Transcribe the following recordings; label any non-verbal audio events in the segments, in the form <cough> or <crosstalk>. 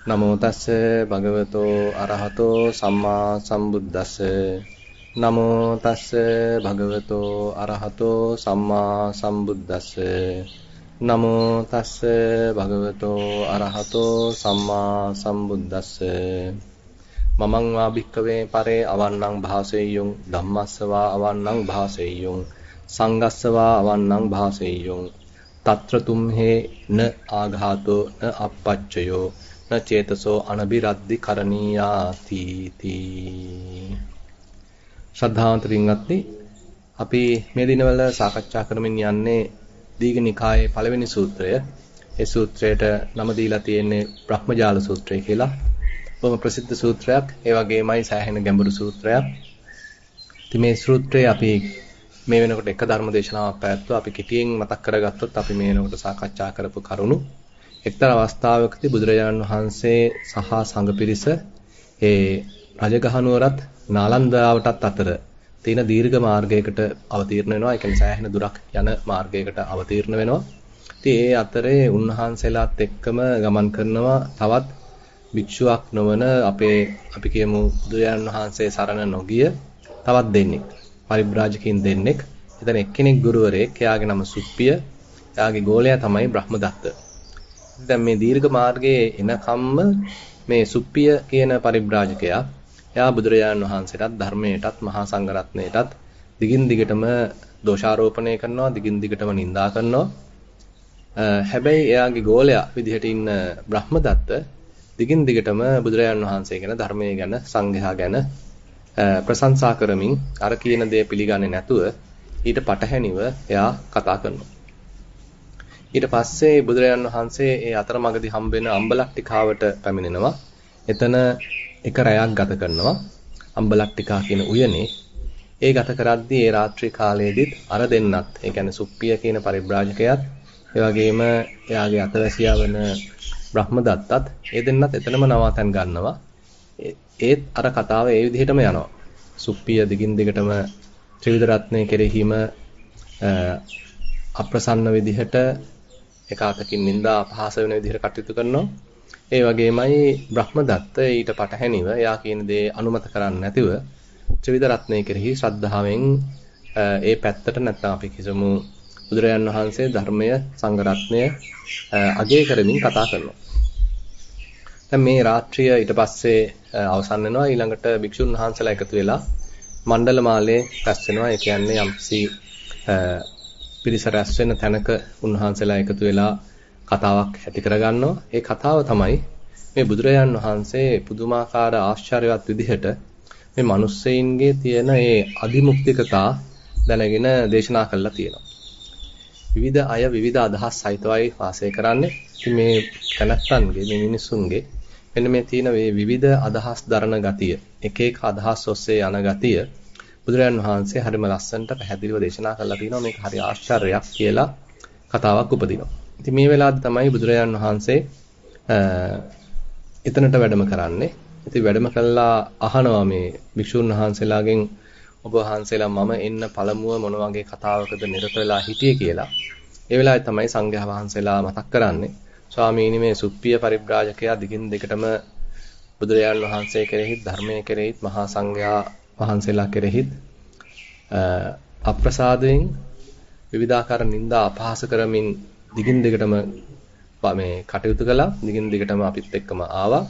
නමෝ තස්ස භගවතෝ අරහතෝ සම්මා සම්බුද්දස්ස. නමෝ තස්ස භගවතෝ අරහතෝ සම්මා සම්බුද්දස්ස. නමෝ තස්ස භගවතෝ අරහතෝ සම්මා සම්බුද්දස්ස. මමං වා භික්කවේ පරේ අවන්නං භාසෙය්‍යුං. ධම්මස්සවා අවන්නං භාසෙය්‍යුං. සංගස්සවා අවන්නං භාසෙය්‍යුං. తත්‍ර තුම්හේ න ආඝාතෝ න අපච්චයෝ න චේතසෝ අනබිරද්දි කරණීයාති තී ශ්‍රද්ධාවන්ත පින්වත්නි අපි මේ දිනවල සාකච්ඡා කරමින් යන්නේ දීඝනිකායේ පළවෙනි සූත්‍රය. ඒ සූත්‍රයට නම දීලා තියෙන්නේ බ්‍රහ්මජාල සූත්‍රය කියලා. බොහොම ප්‍රසිද්ධ සූත්‍රයක්. ඒ වගේමයි සෑහෙන ගැඹුරු සූත්‍රයක්. ඉතින් මේ සූත්‍රය අපි මේ වෙනකොට එක ධර්ම දේශනාවක් පැවැත්වුවා. අපි කෙටියෙන් මතක් කරගත්තොත් අපි මේ වෙනකොට සාකච්ඡා කරපු කරුණු එක්තරා අවස්ථාවකදී බුදුරජාණන් වහන්සේ සහ සංඝ පිරිස ඒ රජගහනුවරත් නාලන්දාවටත් අතර තියෙන දීර්ඝ මාර්ගයකට අවතීර්ණ වෙනවා. ඒ කියන්නේ සෑහෙන දුරක් යන මාර්ගයකට අවතීර්ණ වෙනවා. ඉතින් ඒ අතරේ උන්වහන්සේලාත් එක්කම ගමන් කරනවා තවත් භික්ෂුවක් නොවන අපේ අපි කියමු බුදුරජාණන් වහන්සේ සරණ නොගිය තවත් දෙන්නෙක්. පරිබ්‍රාජකින් දෙන්නෙක්. එතන එක්කෙනෙක් ගුරුවරයෙක්. එයාගේ නම සුප්පිය. එයාගේ ගෝලයා තමයි බ්‍රහ්මදත්ත. දැන් මේ දීර්ඝ මාර්ගයේ එනකම්ම මේ සුප්පිය කියන පරිබ්‍රාජකයා එයා බුදුරජාණන් වහන්සේටත් ධර්මයටත් මහා සංඝරත්නයටත් දිගින් දිගටම දෝෂාරෝපණය කරනවා දිගින් දිගටම නිඳා කරනවා. හැබැයි එයාගේ ගෝලයා විදිහට ඉන්න බ්‍රහ්මදත්ත දිගින් දිගටම බුදුරජාණන් වහන්සේ ගැන ධර්මයේ ගැන සංඝයා ගැන ප්‍රශංසා කරමින් අර කියන දේ පිළිගන්නේ නැතුව ඊට පටහැනිව එයා කතා කරනවා. ඊට පස්සේ බුදුරජාණන් වහන්සේ ඒ අතරමඟදී හම්බෙන අම්බලක්ටිකාවට පැමිණෙනවා. එතන එක රැයක් ගත කරනවා. අම්බලක්ටිකා කියන උයනේ. ඒ ගත කරද්දී ඒ රාත්‍රී කාලයේදීත් අර දෙන්නත්, ඒ කියන්නේ සුප්පිය කියන පරිබ්‍රාජකයාත්, ඒ වගේම එයාගේ අතවැසියා වෙන බ්‍රහ්මදත්තත් ඒ දෙන්නත් එතනම නවාතැන් ගන්නවා. ඒත් අර කතාව ඒ විදිහටම යනවා. සුප්පිය දිගින් දිගටම ත්‍රිවිධ රත්නයේ කෙරෙහිම අප්‍රසන්න විදිහට එක අතකින් නිന്ദා අපහාස වෙන විදිහට කටයුතු කරනවා. ඒ වගේමයි බ්‍රහ්මදත්ත ඊට පටහැනිව එයා කියන දේ අනුමත කරන්නේ නැතිව ත්‍රිවිධ රත්නයේ කෙරෙහි ශ්‍රද්ධාවෙන් ඒ පැත්තට නැත්නම් අපි කිසමු බුදුරජාන් වහන්සේ ධර්මය සංඝ රත්නය අගය කරමින් කතා කරනවා. දැන් මේ රාත්‍රිය ඊට පස්සේ අවසන් වෙනවා ඊළඟට භික්ෂුන් වහන්සේලා එකතු වෙලා මණ්ඩල මාලේ රැස් වෙනවා. ඒ කියන්නේ යම්සි පිරිස රැස් වෙන තැනක උන්වහන්සේලා එකතු වෙලා කතාවක් ඇති කරගන්නවා. ඒ කතාව තමයි මේ බුදුරජාන් වහන්සේ පුදුමාකාර ආශ්චර්යවත් විදිහට මේ මිනිස්සෙයින්ගේ තියෙන ඒ අදිමුක්තිකතා දැනගෙන දේශනා කළා තියෙනවා. විවිධ අය විවිධ අදහස් සහිතවයි වාසය කරන්නේ. ඉතින් මේ තනත්තන්ගේ මේ මිනිසුන්ගේ මෙන්න මේ තියෙන මේ විවිධ අදහස් දරන ගතිය, එක එක අදහස් ඔස්සේ යන ගතිය බුදුරජාන් වහන්සේ හරිම ලස්සනට පැහැදිලිව දේශනා කරලා තිනවා මේක හරි ආශ්චර්යයක් කියලා කතාවක් උපදිනවා. ඉතින් මේ වෙලාවේ තමයි බුදුරජාන් වහන්සේ එතනට වැඩම කරන්නේ. ඉතින් වැඩම කළා අහනවා මේ භික්ෂුන් වහන්සේලාගෙන් ඔබ වහන්සේලා මම එන්න පළමුව මොන වගේ කතාවකද නිරත වෙලා හිටියේ කියලා. ඒ වෙලාවේ තමයි සංඝයා වහන්සේලා මතක් කරන්නේ. ස්වාමීනි මේ සුප්පිය පරිබ්‍රාජකයා දිගින් දිගටම බුදුරජාණන් වහන්සේ කෙරෙහිත් ධර්මයේ කෙරෙහිත් මහා සංඝයා වහන්සේලා කෙරෙහිත් අප්‍රසාදයෙන් විවිධාකාර නිନ୍ଦා අපහාස කරමින් දිගින් දිගටම මේ කටයුතු කළා. දිගින් දිගටම අපිත් එක්කම ආවා.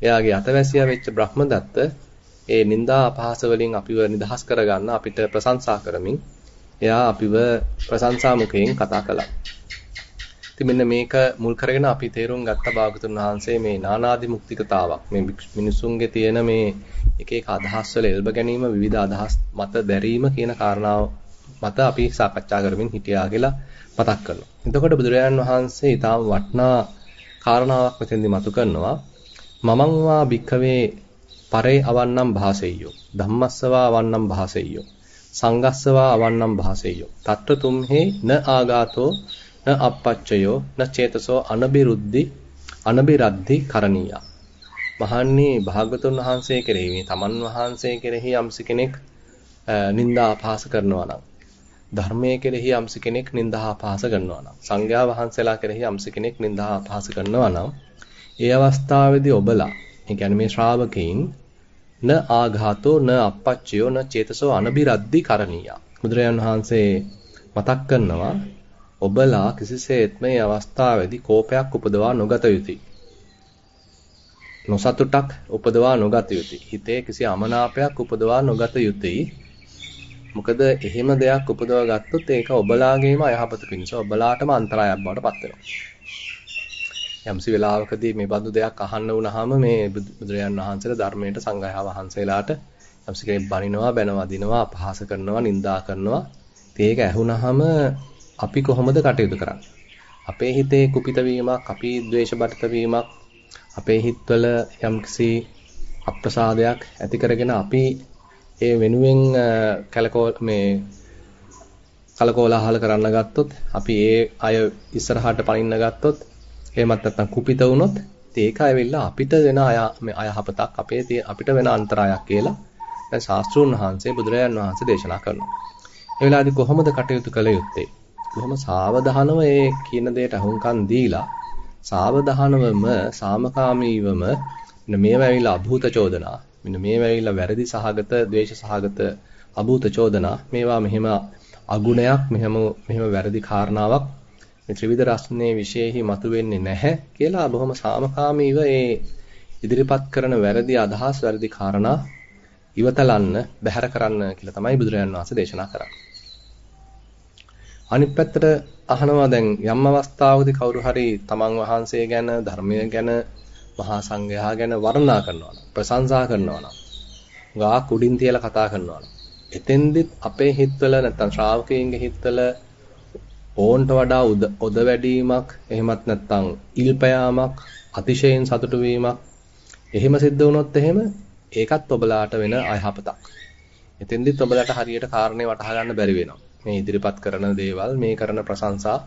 එයාගේ අතවැසියා වෙච්ච බ්‍රහ්මදත්ත ඒ නිନ୍ଦා අපහාස වලින් අපිව නිදහස් කරගන්න අපිට ප්‍රශංසා කරමින් එයා අපිව ප්‍රශංසා මුඛයෙන් කතා කළා. ඉතින් මෙන්න මේක මුල් කරගෙන අපි තේරුම් ගත්ත භාගතුන් වහන්සේ මේ නානාදි මුක්තිකතාවක් මේ මිනිසුන්ගේ තියෙන මේ එක එක අදහස් වල එල්බ ගැනීම විවිධ අදහස් මත දැරීම කියන කාරණාව මත අපි සාකච්ඡා කරමින් හිටියා කියලා මතක් කරනවා. එතකොට බුදුරජාණන් වහන්සේ ඊටාම වටිනා කාරණාවක් මෙතෙන්දි මතු කරනවා. මමං වා භික්ඛවේ පරේ අවන්නම් භාසෙය්‍යෝ ධම්මස්සවා අවන්නම් භාසෙය්‍යෝ සංගස්සවා අවන්නම් භාසෙය්‍යෝ තත්ත්ව තුම්හි න ආගාතෝ න අපච්චයෝ න චේතසෝ අනබිරුද්ධි අනබිරද්ධි කරණීය. මහන්නේ භාගතුන් වහන්සේ කෙරෙහි මේ තමන් වහන්සේ කෙරෙහි යම්ස කෙනෙක් නිന്ദා අපහාස කරනවා නම් ධර්මයේ කෙරෙහි යම්ස කෙනෙක් නිന്ദා අපහාස කරනවා නම් සංඝයා වහන්සේලා කෙරෙහි යම්ස කෙනෙක් නිന്ദා අපහාස කරනවා නම් ඒ අවස්ථාවේදී ඔබලා ඒ කියන්නේ මේ ශ්‍රාවකෙයින් න ආඝාතෝ න අපච්චයෝ න චේතසෝ අනබිරද්ධි කරණීය. බුදුරජාන් වහන්සේ මතක් කරනවා ඔබලා කිසිසේත්ම මේ අවස්ථාවේදී කෝපයක් උපදවා නොගත යුතුය. නොසතුටක් උපදවා නොගත යුතුය. හිතේ කිසි අමනාපයක් උපදවා නොගත යුතුය. මොකද එහෙම දෙයක් උපදවා ගත්තොත් ඒක ඔබලාගේම අයහපත පිණිස ඔබලාටම අන්තරායක් බවට පත් වෙනවා. යම්සි වෙලාවකදී මේ බඳු දෙයක් අහන්න වුණාම මේ බුදුරජාන් වහන්සේලා ධර්මයට සංඝයා වහන්සේලාට යම්සි කෙනෙක් බනිනවා, බැනවා, දිනවා, අපහාස කරනවා, නිඳා කරනවා. ඒක ඇහුණාම අපි කොහොමද කටයුතු කරන්නේ? අපේ හිතේ කුපිත වීමක්, අපි ද්වේෂ බරිත වීමක්, අපේ හිතවල යම්කිසි අප්‍රසාදයක් ඇති කරගෙන අපි ඒ වෙනුවෙන් කලකෝ මේ කලකෝලාහල කරන්න ගත්තොත් අපි ඒ අය ඉස්සරහට පනින්න ගත්තොත් එහෙමත් නැත්නම් කුපිත වුණොත් ඒක ඇවිල්ලා අපිට වෙන අය මේ අයහපතක් අපේ අපිට වෙන අන්තරායක් කියලා දැන් ශාස්ත්‍රූන් වහන්සේ බුදුරජාන් වහන්සේ දේශනා කරනවා. ඒ වෙලාවේදී කොහොමද කටයුතු කළ යුත්තේ? කොහොම සාවධානව ඒ කියන දෙයට අහුම්කම් දීලා සාවධානවම සාමකාමීවම මේවා ඇවිල්ලා අභූත චෝදනා මෙන්න මේවා ඇවිල්ලා වැරදි සහගත, ද්වේෂ සහගත අභූත චෝදනා මේවා මෙහෙම අගුණයක් මෙහෙම මෙහෙම වැරදි කාරණාවක් මේ ත්‍රිවිධ රස්නේ විශේෂෙහි මතුවෙන්නේ නැහැ කියලා බොහොම සාමකාමීව ඒ ඉදිරිපත් කරන වැරදි අදහස් වැරදි කාරණා ඉවතලන්න බැහැර කරන්න කියලා තමයි බුදුරජාන් වහන්සේ දේශනා කරන්නේ. අනිත් පැත්තට අහනවා දැන් යම් අවස්ථාවකදී කවුරු හරි තමන් වහන්සේ ගැන ධර්මය ගැන මහා සංඝයා ගැන වර්ණනා කරනවා නම් ප්‍රශංසා කරනවා නම් ගා කුඩින් තියලා කතා කරනවා නම් එතෙන්දිත් අපේ හිතවල නැත්තම් ශ්‍රාවකයන්ගේ හිතවල ඕන්ට වඩා ඔද වැඩිවීමක් එහෙමත් නැත්තම් ඉල්පයාමක් අතිශයින් සතුටු වීමක් එහෙම සිද්ධ වුණොත් එහෙම ඒකත් ඔබලාට වෙන අයහපතක්. එතෙන්දිත් ඔබලාට හරියට කාරණේ වටහා ගන්න බැරි වෙනවා. මේ ඉදිරිපත් කරන දේවල් මේ කරන ප්‍රශංසා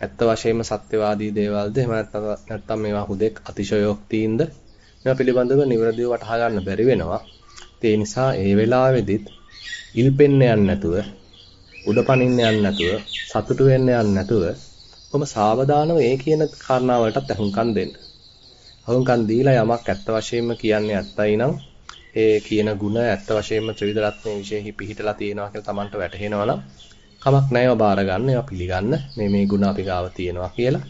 ඇත්ත වශයෙන්ම සත්‍යවාදී දේවල්ද එහෙම නැත්නම් මේවා හුදෙක් අතිශයෝක්තියින්ද මේවා පිළිබඳව නිවැරදිව වටහා ගන්න බැරි වෙනවා. ඒ නිසා ඒ වෙලාවේදීත් ඉල්පෙන්න යන්නේ නැතුව උඩපනින්න යන්නේ නැතුව සතුටු වෙන්න යන්නේ නැතුව කොහොම සාවධානව ඒ කියන කාරණාවලටත් අහුම්කම් දෙන්න. අහුම්කම් දීලා යමක් ඇත්ත වශයෙන්ම කියන්නේ ඇත්තයි නම් ඒ කියන ಗುಣ ඇත්ත වශයෙන්ම ත්‍රිවිධ රත්නයේ විශේෂයි පිහිටලා තියෙනවා කියලා Tamanට වැටහෙනවා නම් කමක් නැහැ ඔබ අරගන්න ඒවා පිළිගන්න මේ මේ ಗುಣ අපි ගාව තියෙනවා කියලා.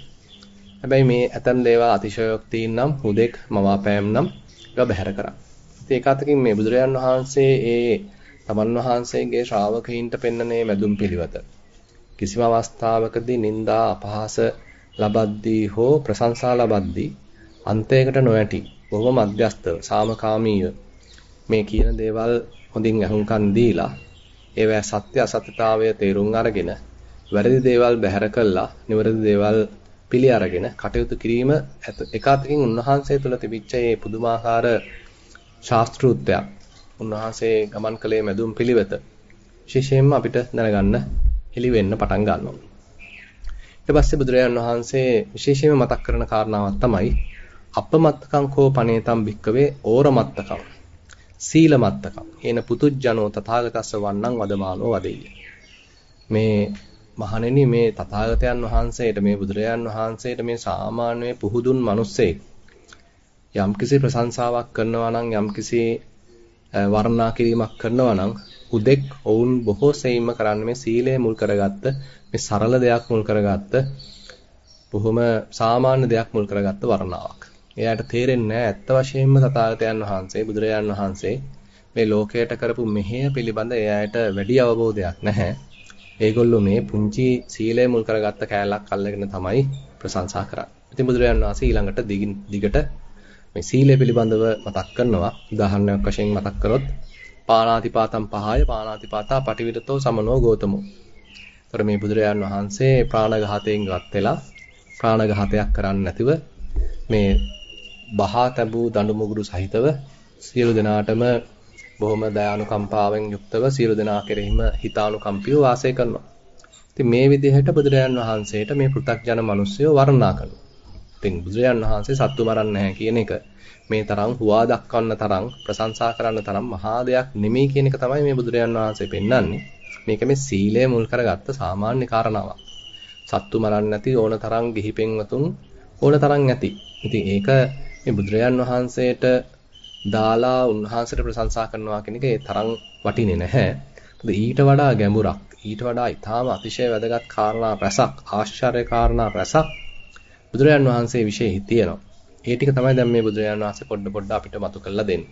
හැබැයි මේ ඇතන් දේවා අතිශයෝක්තියින් නම් හුදෙක් මවාපෑම් නම් ඒවා බැහැර කරා. ඉතින් ඒක අතකින් මේ බුදුරජාන් වහන්සේ ඒ තමන් වහන්සේගේ ශ්‍රාවකයින්ට පෙන්වනේ මැදුම් පිළිවෙත. කිසිම අවස්ථාවකදී නිന്ദා අපහාස ලබද්දී හෝ ප්‍රශංසා ලබද්දී අන්තයකට නොඇටි බොහොම මධ්‍යස්තව සාමකාමීව මේ කියන දේවල් හොඳින් අහුම්කන් දීලා ඒවැ සත්‍ය අසත්‍යතාවය තේරුම් අරගෙන වැරදි දේවල් බැහැර කළා නිවැරදි දේවල් පිළි අරගෙන කටයුතු කිරීම එක අතකින් උන්වහන්සේ තුළ තිබිච්ච මේ පුදුමාකාර ශාස්ත්‍රූත්වයක් උන්වහන්සේ ගමන් කළේ මැදුම් පිළිවෙත විශේෂයෙන්ම අපිට දැනගන්න හෙලි වෙන්න පටන් ගන්නවා. ඊට පස්සේ බුදුරජාණන් වහන්සේ විශේෂයෙන්ම මතක් කරන කාරණාවක් තමයි අපමත්තකං කෝ පනේතම් භික්කවේ ඕරමත්තකං. සීලමත්තකම්. හේන පුතුජනෝ තථාගතස්ස වන්නං වදමානෝ වදෙය්‍ය. මේ මහණෙනි මේ තථාගතයන් වහන්සේට මේ බුදුරජාන් වහන්සේට මේ සාමාන්‍ය පුහුදුන් මිනිස්සෙක් යම්කිසි ප්‍රශංසාවක් කරනවා නම් යම්කිසි වර්ණනා කිරීමක් කරනවා නම් උදෙක් ඔවුන් බොහෝ සෙයින්ම කරන්නේ මේ සීලය මුල් කරගත්ත මේ සරල දෙයක් මුල් කරගත්ත බොහොම සාමාන්‍ය දෙයක් මුල් කරගත්ත වර්ණාවක්. එයාට තේරෙන්නේ ඇත්ත වශයෙන්ම තථාගතයන් වහන්සේ බුදුරජාන් වහන්සේ මේ ලෝකයට කරපු මෙහෙය පිළිබඳ එයාට වැඩි අවබෝධයක් නැහැ. ඒගොල්ලෝ මේ පුංචි සීලය මුල් කරගත්ත කෑල්ලක් අල්ලගෙන තමයි ප්‍රශංසා කරන්නේ. ඉතින් බුදුරජාන් වහන්සේ ඊළඟට දිගට මේ සීලය පිළිබඳව මතක් කරනවා. උදාහරණයක් වශයෙන් මතක් කරොත් පාණාතිපාතම් පහය පාණාතිපාතා පටිවිරතෝ සමනෝ ගෝතමෝ. ତොර මේ බුදුරජාන් වහන්සේ ප්‍රාණඝාතයෙන් ගත් වෙලා ප්‍රාණඝාතයක් කරන්නේ නැතිව මේ බහා තැබූ දඬු මුගුරු සහිතව සියලු දෙනාටම බොහොම දයානුකම්පාවෙන් යුක්තව සියලු දෙනා කෙරෙහිම හිතානුකම්පීව වාසය කරනවා. ඉතින් මේ විදිහට බුදුරජාන් වහන්සේට මේ පෘථග්ජන මිනිස්සුયો වර්ණනා කරනවා. ඉතින් බුදුරජාන් වහන්සේ සත්තු මරන්නේ නැහැ කියන එක මේ තරම් හුවා දක්වන්න තරම් ප්‍රශංසා කරන්න තරම් මහා දෙයක් නෙමෙයි කියන එක තමයි මේ බුදුරජාන් වහන්සේ පෙන්වන්නේ. මේක මේ සීලය මුල් කරගත්ත සාමාන්‍ය කාරණාවක්. සත්තු මරන්නේ නැති ඕන තරම් ගිහි පෙන්වතුන් ඕන තරම් ඇති. ඉතින් ඒක මේ බුදුරජාන් වහන්සේට දාලා උන්වහන්සේට ප්‍රශංසා කරනවා කියන එක ඒ තරම් වටින්නේ නැහැ. මොකද ඊට වඩා ගැඹුරක්, ඊට වඩා ඊටාම අතිශය වැදගත් කාරණා රසක්, ආශ්චර්ය කාරණා රසක් බුදුරජාන් වහන්සේ විශේෂයි තියෙනවා. ඒ ටික තමයි දැන් මේ බුදුරජාන් වහන්සේ පොඩ පොඩ අපිට මතු කරලා දෙන්නේ.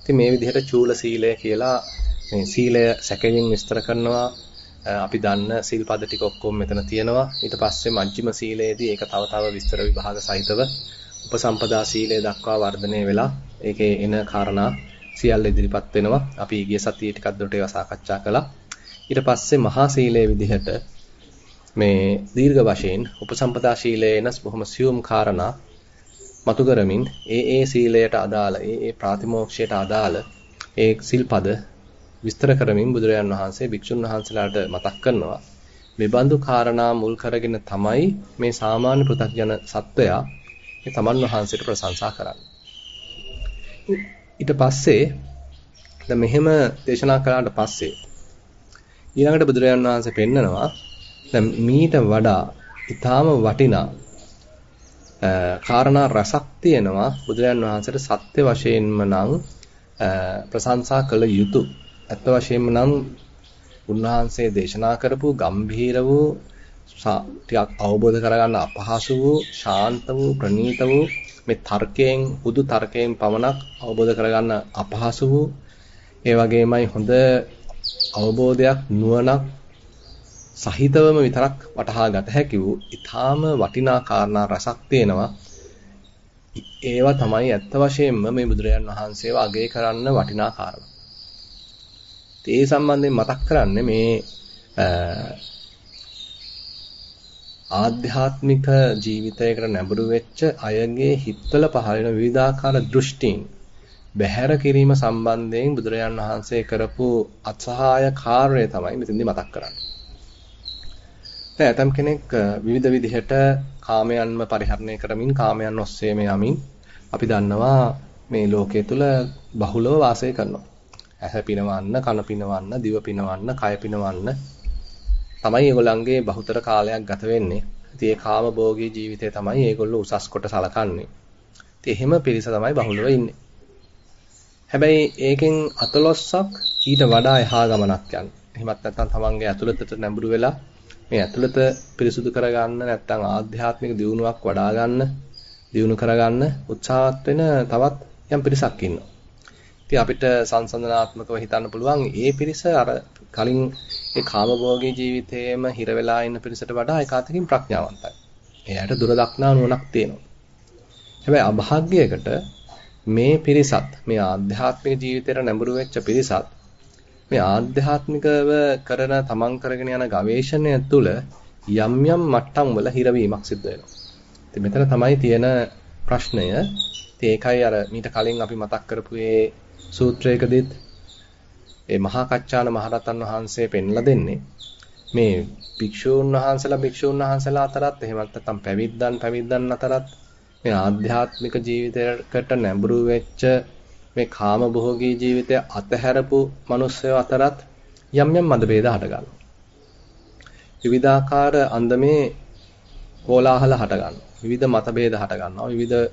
ඉතින් මේ විදිහට චූල සීලය කියලා මේ සීලය සැකයෙන් විස්තර කරනවා අපි දන්න සීල්පද ටික ඔක්කොම මෙතන තියෙනවා. ඊට පස්සේ මජ්ක්‍ධිම සීලයේදී ඒක තව තව විස්තර විභාග සහිතව උපසම්පදා සීලය දක්වා වර්ධනය වෙලා ඒකේ එන කාරණා සියල්ල ඉදිරිපත් වෙනවා. අපි ගිය සතියේ ටිකක් දුරට ඒවා සාකච්ඡා කළා. ඊට පස්සේ මහා සීලයේ විදිහට මේ දීර්ඝ වශයෙන් උපසම්පදා ශීලයේ එනස් බොහොම සියුම් කාරණා මතු කරමින් ඒ ඒ සීලයට අදාළ ඒ ඒ ප්‍රාතිමෝක්ෂයට අදාළ ඒ සිල්පද විස්තර කරමින් බුදුරජාන් වහන්සේ භික්ෂුන් වහන්සේලාට මතක් කරනවා. මේ බඳු කාරණා මුල් කරගෙන තමයි මේ සාමාන්‍ය පෘථග්ජන සත්වයා මේ තමන් වහන්සේට ප්‍රශංසා කරන්නේ. ඊට පස්සේ දැන් මෙහෙම දේශනා කළාට පස්සේ ඊළඟට බුදුරජාන් වහන්සේ පෙන්නනවා දැන් මීට වඩා ඊටාම වටිනා කාරණා රසක් තියෙනවා බුදුරජාන් වහන්සේට සත්‍ය වශයෙන්ම නම් ප්‍රශංසා කළ යුතු ඇත්ත වශයෙන්ම නම් උන්වහන්සේ දේශනා කරපු ගම්භීර වූ ටිකක් අවබෝධ කරගන්න අපහසු වූ ශාන්ත වූ ප්‍රණීත වූ මේ තර්කයෙන් හුදු තර්කයෙන් පමණක් අවබෝධ කරගන්න අපහසු වූ ඒ වගේමයි හොඳ අවබෝධයක් නුවණක් සහිතවම විතරක් වටහා ගත හැකි වූ ඊටාම වටිනා කාරණා රසක් තියෙනවා. ඒවා තමයි ඇත්ත වශයෙන්ම මේ බුදුරජාන් වහන්සේව අගය කරන්න වටිනා කාරණා. ඒ සම්බන්ධයෙන් මතක් කරන්නේ මේ ආධ්‍යාත්මික ජීවිතයකට නැඹුරු වෙච්ච අයගේ හිතවල පහළ වෙන විවිධාකාර දෘෂ්ටීන් බැහැර කිරීම සම්බන්ධයෙන් බුදුරජාන් වහන්සේ කරපු අසහාය කාර්යය තමයි මෙතෙන්දි මතක් කරන්නේ. දැන් ඇතම් කෙනෙක් විවිධ විදිහට කාමයන්ම පරිහරණය කරමින් කාමයන් ඔස්සේම යමින් අපි දන්නවා මේ ලෝකයේ තුල බහුලව වාසය කරනවා. ඇහැ පිනවන්න, කන පිනවන්න, දිව පිනවන්න, කය පිනවන්න තමයි ඒගොල්ලන්ගේ බහුතර කාලයක් ගත වෙන්නේ. ඉතින් ඒ කාම භෝගී ජීවිතය තමයි ඒගොල්ලෝ උසස් කොට සලකන්නේ. ඉතින් එහෙම පිරිස තමයි බහුලව ඉන්නේ. හැබැයි ඒකෙන් අතලොස්සක් ඊට වඩා එහා ගමනක් යන. එහෙමත් නැත්නම් තමන්ගේ ඇතුළතට නැඹුරු වෙලා මේ ඇතුළත පිරිසුදු කරගන්න නැත්නම් ආධ්‍යාත්මික දියුණුවක් වඩා ගන්න, දියුණු කරගන්න උත්සාහත් වෙන තවත් යම් පිරිසක් ඉන්නවා. ඉතින් අපිට සංසන්දනාත්මකව හිතන්න පුළුවන් ඒ පිරිස අර කලින් ඒ කාමභෝගී ජීවිතයේම හිර වෙලා ඉන්න පිරිසට වඩා ඒකාතකින් ප්‍රඥාවන්තයි. එයාට දුර දක්නා නුවණක් තියෙනවා. හැබැයි අභාග්‍යයකට මේ පිරිසත් මේ ආධ්‍යාත්මික ජීවිතේට නැඹුරු වෙච්ච පිරිසත් මේ ආධ්‍යාත්මිකව කරන තමන් කරගෙන යන ගවේෂණය තුළ යම් යම් මට්ටම් වල හිරවීමක් සිද්ධ වෙනවා. ඉතින් මෙතන තමයි තියෙන ප්‍රශ්නය. ඉතින් ඒකයි අර මීට කලින් අපි මතක් කරපු ඒ සූත්‍රයකදීත් ඒ මහා කච්චාන මහරතන් වහන්සේ පෙන්ලා දෙන්නේ මේ භික්ෂූන් වහන්සේලා භික්ෂූන් වහන්සේලා අතරත් එහෙමත් නැත්නම් පැවිද්දන් පැවිද්දන් අතරත් මේ ආධ්‍යාත්මික ජීවිතයකට නැඹුරු වෙච්ච මේ කාම භෝගී ජීවිතය අතහැරපු මිනිස්සුયો අතරත් යම් යම් මතභේද හට ගන්නවා. විවිධාකාර අන්දමේ කෝලාහල හට ගන්නවා. විවිධ මතභේද හට ගන්නවා. විවිධ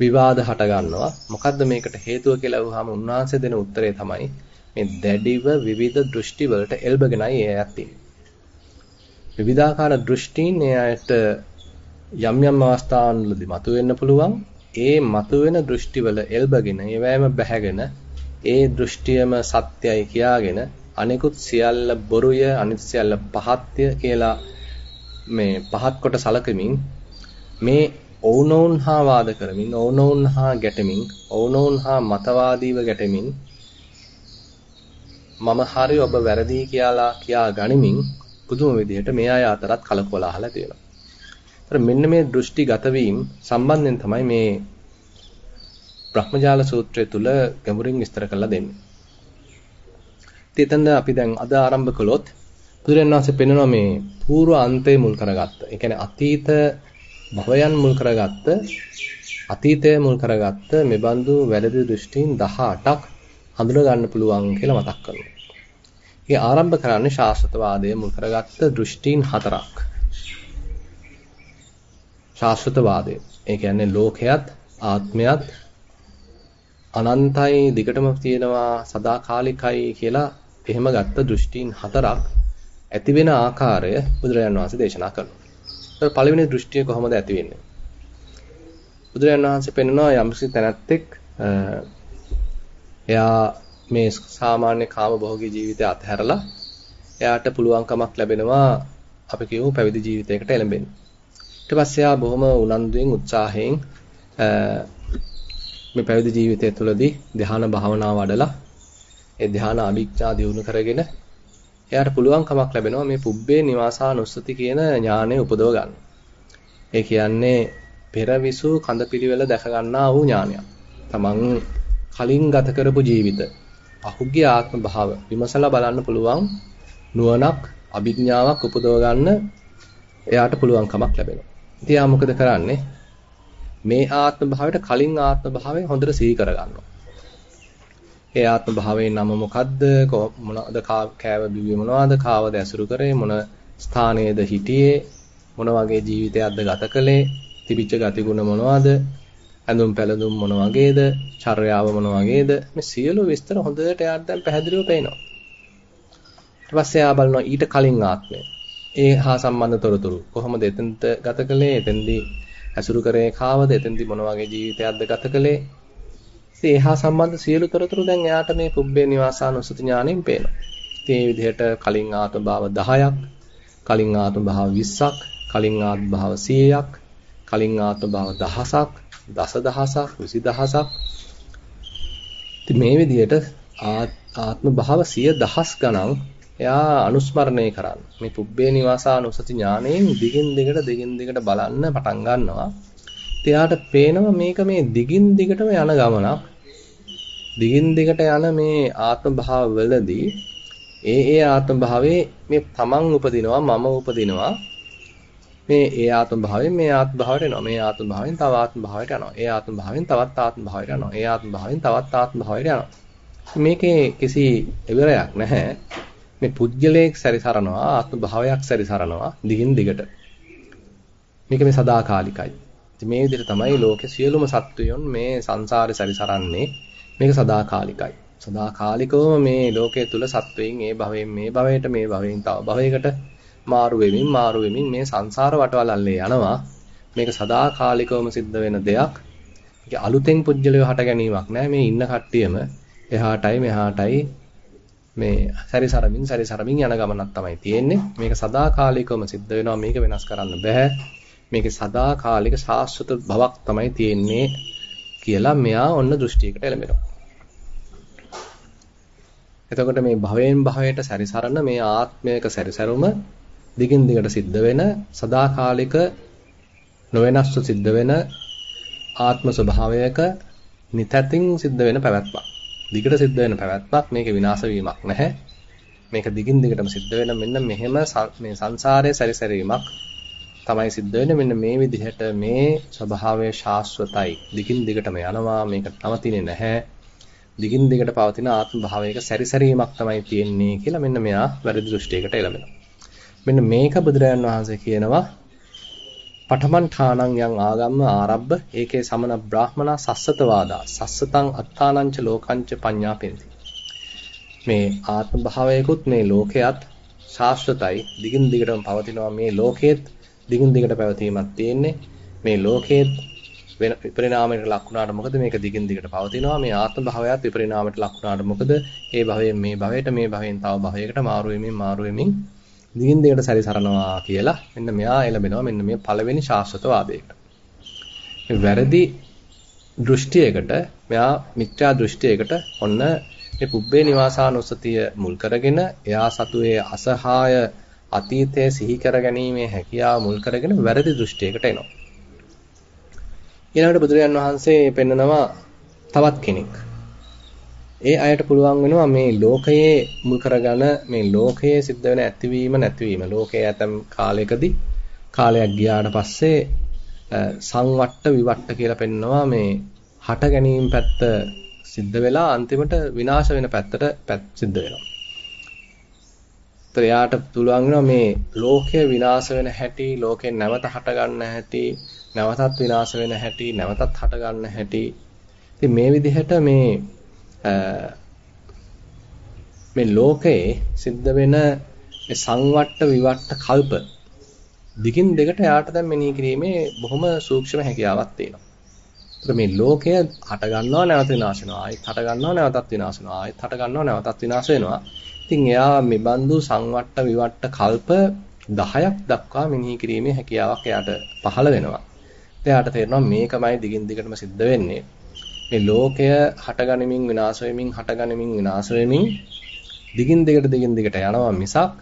විවාද හට ගන්නවා. මොකද්ද මේකට හේතුව කියලා අහුවාම උන්වහන්සේ දෙන උත්තරේ තමයි මේ දැඩිව විවිධ දෘෂ්ටි වලට එල්බගෙනයි ඒ අයත් විවිධාකාර දෘෂ්ටීන් ඒ අයට යම් යම් අවස්ථාවන්වලදී මතුවෙන්න පුළුවන්. ඒ මතුවෙන දෘෂ්ටිවල එල්බගෙන ඒවැයම බැහැගෙන ඒ දෘෂ්ටියම සත්‍යයි කියාගෙන අනිකුත් සියල්ල බොරුය අනිත් සියල්ල පහත්ය කියලා මේ පහත් කොට සලකමින් මේ ඔවුනොවුන් හා වාද කරමින් ඔවුනොවුන් හා ගැටෙමින් ඔවුනොවුන් හා මතවාදීව ගැටෙමින් මම හරි ඔබ වැරදි කියලා කියා ගනිමින් පුදුම විදිහට මේ අය අතරත් කලකෝලාහල තියෙනවා. ඒතර මෙන්න මේ දෘෂ්ටිගත වීම සම්බන්ධයෙන් තමයි මේ බ්‍රහ්මජාල සූත්‍රය තුල ගැඹුරින් විස්තර කරලා දෙන්නේ. ඉතින් අපි දැන් අද ආරම්භ කළොත් බුදුරජාණන් වහන්සේ පෙන්වනවා මේ పూర్ව අන්තය මුල් කරගත්ත. ඒ කියන්නේ අතීත භවයන් මුල් කරගත්ත අතීතය මුල් කරගත්ත මෙබඳු වැරදි දෘෂ්ටීන් 18ක් හඳුනා ගන්න පුළුවන් කියලා මතක් කරනවා. ඒ ආරම්භ කරන්නේ ශාස්ත්‍රවාදය මුල් කරගත්ත දෘෂ්ටීන් හතරක්. ශාස්ත්‍රතවාදය. ඒ කියන්නේ ලෝකයත් ආත්මයත් අනන්තයි දිගටම තියෙනවා සදාකාලිකයි කියලා එහෙම ගත්ත දෘෂ්ටීන් හතරක් ඇති වෙන ආකාරය බුදුරජාණන් වහන්සේ දේශනා කරනවා. ඒතර පළවෙනි දෘෂ්ටිය කොහොමද ඇති වෙන්නේ? බුදුරජාණන් වහන්සේ පෙන්වනවා යම්කිසි තැනැත්තෙක් එයා මේ සාමාන්‍ය කාම භෝගී ජීවිතය අත්හැරලා එයාට පුළුවන්කමක් ලැබෙනවා අපි කියමු පැවිදි ජීවිතයකට එළඹෙන්න. ඊට පස්සේ එයා බොහොම උනන්දුවෙන් උත්සාහයෙන් මේ පැවිදි ජීවිතය තුළදී ධ්‍යාන භාවනා වඩලා ඒ ධ්‍යාන අභිඥා දියුණු කරගෙන එයාට පුළුවන්කමක් ලැබෙනවා මේ පුබ්බේ නිවාසානුස්සති කියන ඥානය උපදව ගන්න. ඒ කියන්නේ පෙරවිසු කඳපිලිවෙල දැක ගන්නා වූ ඥානයක්. තමන් කලින් ගත කරපු ජීවිත පහුගිය ආත්ම භාව විමසලා බලන්න පුළුවන් නුවණක් අභිඥාවක් උපදව ගන්න එයාට පුළුවන්කමක් ලැබෙනවා. ඉතින් යා මොකද කරන්නේ? මේ ආත්ම භාවයට කලින් ආත්ම භාවය හොඳට සිහි කරගන්නවා. ඒ ආත්ම භාවයේ නම මොකද්ද? මොනවද කෑව බිව්වේ මොනවද? කාවද ඇසුරු කරේ? මොන ස්ථානයේද හිටියේ? මොන වගේ ජීවිතයක්ද ගත කළේ? තිබිච්ච ගතිගුණ මොනවද? ඇඳුම් පැළඳුම් මොන වගේද? චර්යාව මොන වගේද? මේ සියලු විස්තර හොඳට යාට දැන් පැහැදිලිව පේනවා. ඊට පස්සේ ආ බලනවා ඊට කලින් ආත්මය. ඒ හා සම්බන්ධ තොරතුරු කොහොමද එතෙන්ට ගත කළේ? එතෙන්දී ඇසුරු කරේ කාවද? එතෙන්දී මොන වගේ ජීවිතයක්ද ගත කළේ? ඉතින් එහා සම්බන්ධ සියලු තොරතුරු දැන් එයාට මේ පුබ්බේ නිවාසානුසති ඥාණයෙන් පේනවා. ඉතින් මේ විදිහට කලින් ආත්ම භාව 10ක්, කලින් ආත්ම භාව 20ක්, කලින් ආත්ම භාව 100ක්, කලින් ආත්ම භාව දහසක්, දසදහසක්, විසි දහසක්. ඉතින් මේ විදිහට ආත්ම භාව සිය දහස් ගණන් එයා අනුස්මරණය කරන්න. මේ පුබ්බේ නිවාසානුසති ඥාණයෙන් දිගින් දිගට දිගින් දිගට බලන්න පටන් ගන්නවා. එයාට පේනවා මේක මේ දිගින් දිගටම යන ගමනක්. දිගින් දිගට යන මේ ආත්ම භාව වලදී ඒ ඒ ආත්ම භාවයේ මේ තමන් උපදිනවා මම උපදිනවා මේ ඒ ආත්ම භාවයෙන් මේ ආත්ම භාවයට එනවා. මේ ආත්ම භාවයෙන් තව ආත්ම භාවයට යනවා. ඒ ආත්ම භාවයෙන් තවත් ආත්ම භාවයට යනවා. ඒ ආත්ම භාවයෙන් තවත් ආත්ම භාවයට යනවා. මේකේ කිසි ඉවරයක් නැහැ. මේ පුජ්‍යලයක් සැරිසරනවා ආත්ම භාවයක් සැරිසරනවා දිගින් දිගට. මේක මේ සදාකාලිකයි. ඉතින් මේ විදිහට තමයි ලෝකේ සියලුම සත්වයන් මේ සංසාරේ සැරිසරන්නේ. මේක සදාකාලිකයි. සදාකාලිකවම මේ ලෝකයේ තුල සත්වයින් මේ භවයෙන් මේ භවයට මේ භවයෙන් තව භවයකට මාරු වෙමින් මාරු වෙමින් මේ සංසාර වටවලල්ලේ යනවා. මේක සදාකාලිකවම සිද්ධ වෙන දෙයක්. ඒක අලුතෙන් පුජ්‍යලය හට ගැනීමක් නෑ. මේ ඉන්න කට්ටියම එහාටයි මෙහාටයි මේ සැරිසරමින් සැරිසරමින් යන ගමනක් තමයි තියෙන්නේ. මේක සදාකාලිකවම සිද්ධ වෙනවා. මේක වෙනස් කරන්න බෑ. මේකේ සදාකාලික සාස්වත බවක් තමයි තියෙන්නේ කියලා මෙයා ඔන්න දෘෂ්ටියකට එළඹෙනවා. එතකොට මේ භවයෙන් භවයට සැරිසරන මේ ආත්මයක සැරිසරුම දිගින් දිගට සිද්ධ වෙන සදාකාලික නොවෙනස්ව සිද්ධ වෙන ආත්ම ස්වභාවයක නිතැතින් සිද්ධ වෙන පැවැත්මක්. දිගට සිද්ධ වෙන පැවැත්මක් මේක විනාශ වීමක් නැහැ. මේක දිගින් දිගටම සිද්ධ වෙන මෙන්න මෙහෙම මේ සංසාරයේ සැරිසැරීමක් තමයි සිද්ධ වෙන්නේ. මෙන්න මේ විදිහට මේ ස්වභාවය ශාස්වතයි. දිගින් දිගටම යනවා. මේක නවතින්නේ නැහැ. දිගින් දිගට පවතින ආත්ම භාවයක සැරිසැරීමක් තමයි තියෙන්නේ කියලා මෙන්න මෙයා වැරදි දෘෂ්ටියකට එළඹෙනවා. මෙන්න මේක බුදුරජාන් වහන්සේ කියනවා පඨමන් ඨානං යං ආගම්ම ආරබ්බ ඒකේ සමන බ්‍රාහමනා සස්සතවාදා සස්සතං අත්තානංච ලෝකංච පඤ්ඤාපෙන්ති. මේ ආත්ම භාවයකුත් මේ ලෝකයක් ශාස්ත්‍රතයි දිගින් දිගටම පවතිනවා මේ ලෝකෙත් දිගින් දිගට පැවතීමක් තියෙන්නේ. මේ ලෝකයේ වෙන විපරිණාමයට ලක් වුණාට මොකද? මේක දිගින් දිගට පවතිනවා. මේ ආත්ම භාවයත් විපරිණාමයට ලක් වුණාට මොකද? ඒ භවයෙන් මේ භවයට මේ භවයෙන් තව භවයකට මාරු වෙමින් මාරු වෙමින් දිගින් දිගට සැරිසරනවා කියලා මෙන්න මෙයා එළඹෙනවා මෙන්න මේ පළවෙනි ශාස්ත්‍රත වාදයකට මේ වැරදි දෘෂ්ටියකට මෙයා මිත්‍යා දෘෂ්ටියකට ඔන්න මේ පුබ්බේ නිවාසානුස්සතිය මුල් කරගෙන එයා සතුයේ අසහාය අතීතය සිහි කරගැනීමේ හැකියාව මුල් කරගෙන වැරදි දෘෂ්ටියකට එනවා. ඊළඟට බුදුරජාන් වහන්සේ පෙන්නනවා තවත් කෙනෙක්. ඒ අයට පුළුවන් වෙනවා මේ ලෝකයේ මුල් කරගෙන මේ ලෝකයේ සිද්ධ වෙන ඇතිවීම නැතිවීම ලෝකයේ ඇතම් කාලයකදී කාලයක් ගියාට පස්සේ සංවට්ට විවට්ට කියලා පෙන්නනවා මේ හට ගැනීම පැත්ත සිද්ධ වෙලා අන්තිමට විනාශ වෙන පැත්තට සිද්ධ වෙනවා. එයාට පුළුවන් වෙනවා මේ ලෝකය විනාශ වෙන හැටි, ලෝකෙන් නැවත හට ගන්න හැටි, නැවතත් විනාශ වෙන හැටි, නැවතත් හට ගන්න හැටි. ඉතින් මේ විදිහට මේ මේ ලෝකයේ සිද්ධ වෙන මේ සංවට්ට විවට්ට කල්ප දිගින් දෙකට යාට දැන් මෙනෙහි කිරීමේ බොහොම සූක්ෂම හැකියාවක් තියෙනවා. ඒත් මේ ලෝකය හට ගන්නවා නැවත විනාශ වෙනවා. ආයෙත් හට ගන්නවා නැවතත් විනාශ වෙනවා. ආයෙත් හට ගන්නවා නැවතත් විනාශ වෙනවා. ඉතින් එයා මේ බඳු සංවට්ට විවට්ට කල්ප 10ක් දක්වා මෙනෙහි කිරීමේ හැකියාවක් එයාට පහළ වෙනවා. එයාට තේරෙනවා මේකමයි දිගින් දිගටම සිද්ධ වෙන්නේ. මේ ලෝකය හටගනිමින් විනාශ වෙමින් හටගනිමින් විනාශ වෙමින් දිගින් දිගට දිගින් දිගට යනවා මිසක්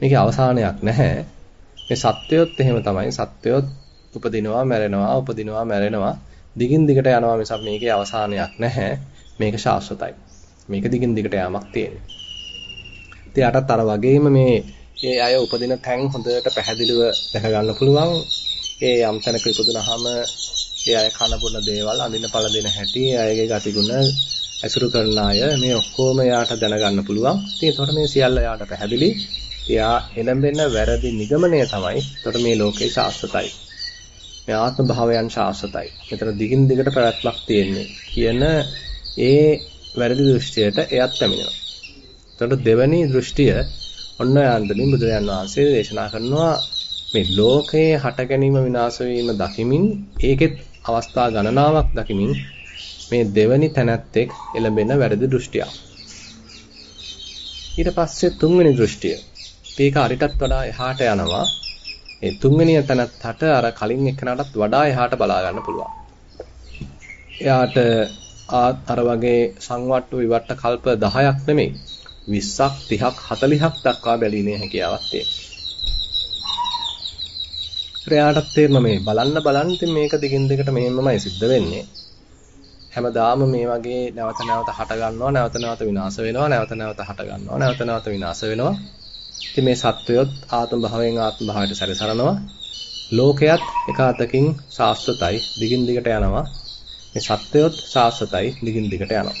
මේකේ අවසානයක් නැහැ. මේ සත්‍යයොත් එහෙම තමයි. සත්‍යයොත් උපදිනවා මැරෙනවා උපදිනවා මැරෙනවා දිගින් දිගට යනවා මිසක් මේකේ අවසානයක් නැහැ. මේක ශාස්වතයි. මේක දිගින් දිගට යාමක් තියෙන්නේ. ඉතින් අර වගේම මේ ඒ අය උපදින තැන් හොඳට පැහැදිලිව දැක ගන්න පුළුවන්. ඒ යම් තැනක ඉපදුනහම ඒ අය කන බොන දේවල් අඳින පළඳින හැටි, අයගේ ගතිගුණ ඇසුරු කරන අය මේ ඔක්කොම යාට දැනගන්න පුළුවන්. ඉතින් ඒතකොට මේ සියල්ල යාට පැහැදිලි. එයා එළඹෙන වැරදි නිගමනය තමයි එතකොට මේ ලෝකේ ශාස්ත්‍රතයි. මේ ආත්ම භාවයන් ශාස්ත්‍රතයි. මෙතන දිගින් දිගට පැවැත්මක් තියෙන්නේ කියන ඒ වැරදි දෘෂ්ටියට එයත් පැමිණෙනවා. එතකොට දෙවැනි දෘෂ්ටිය ඔන්න යන්දමින් බුදුරජාන් වහන්සේ දේශනා කරනවා මේ ලෝකයේ හට ගැනීම විනාශ වීම දකිමින් ඒකෙත් අවස්ථා ගණනාවක් දකිමින් මේ දෙවැනි තැනැත්තෙක් එළඹෙන වැරදි දෘෂ්ටියක්. ඊට පස්සේ තුන්වෙනි දෘෂ්ටිය. මේක අරිටත් වඩා එහාට යනවා. ඒ තුන්වෙනි තැනත්තට අර කලින් එකනටත් වඩා එහාට බලා ගන්න පුළුවන්. එයාට අර වගේ සංවට්ටු විවට්ට කල්ප 10ක් නෙමෙයි 20ක් 30ක් 40ක් දක්වා බැලීමේ හැකියාවක් තියෙනවා. එයාටත් තේරෙන මේ බලන්න බලන්න ඉතින් මේක දිගින් දිගට මෙහෙමමයි සිද්ධ වෙන්නේ. හැමදාම මේ වගේ නැවත නැවත හට ගන්නවා නැවත නැවත විනාශ වෙනවා නැවත නැවත හට ගන්නවා නැවත නැවත විනාශ වෙනවා. ඉතින් මේ සත්වයොත් ආත්ම භාවයෙන් ආත්ම භාවයට සැරිසරනවා. ලෝකයත් එක අතකින් සාස්වතයි දිගින් දිගට යනවා. මේ සත්වයොත් සාස්වතයි දිගින් දිගට යනවා.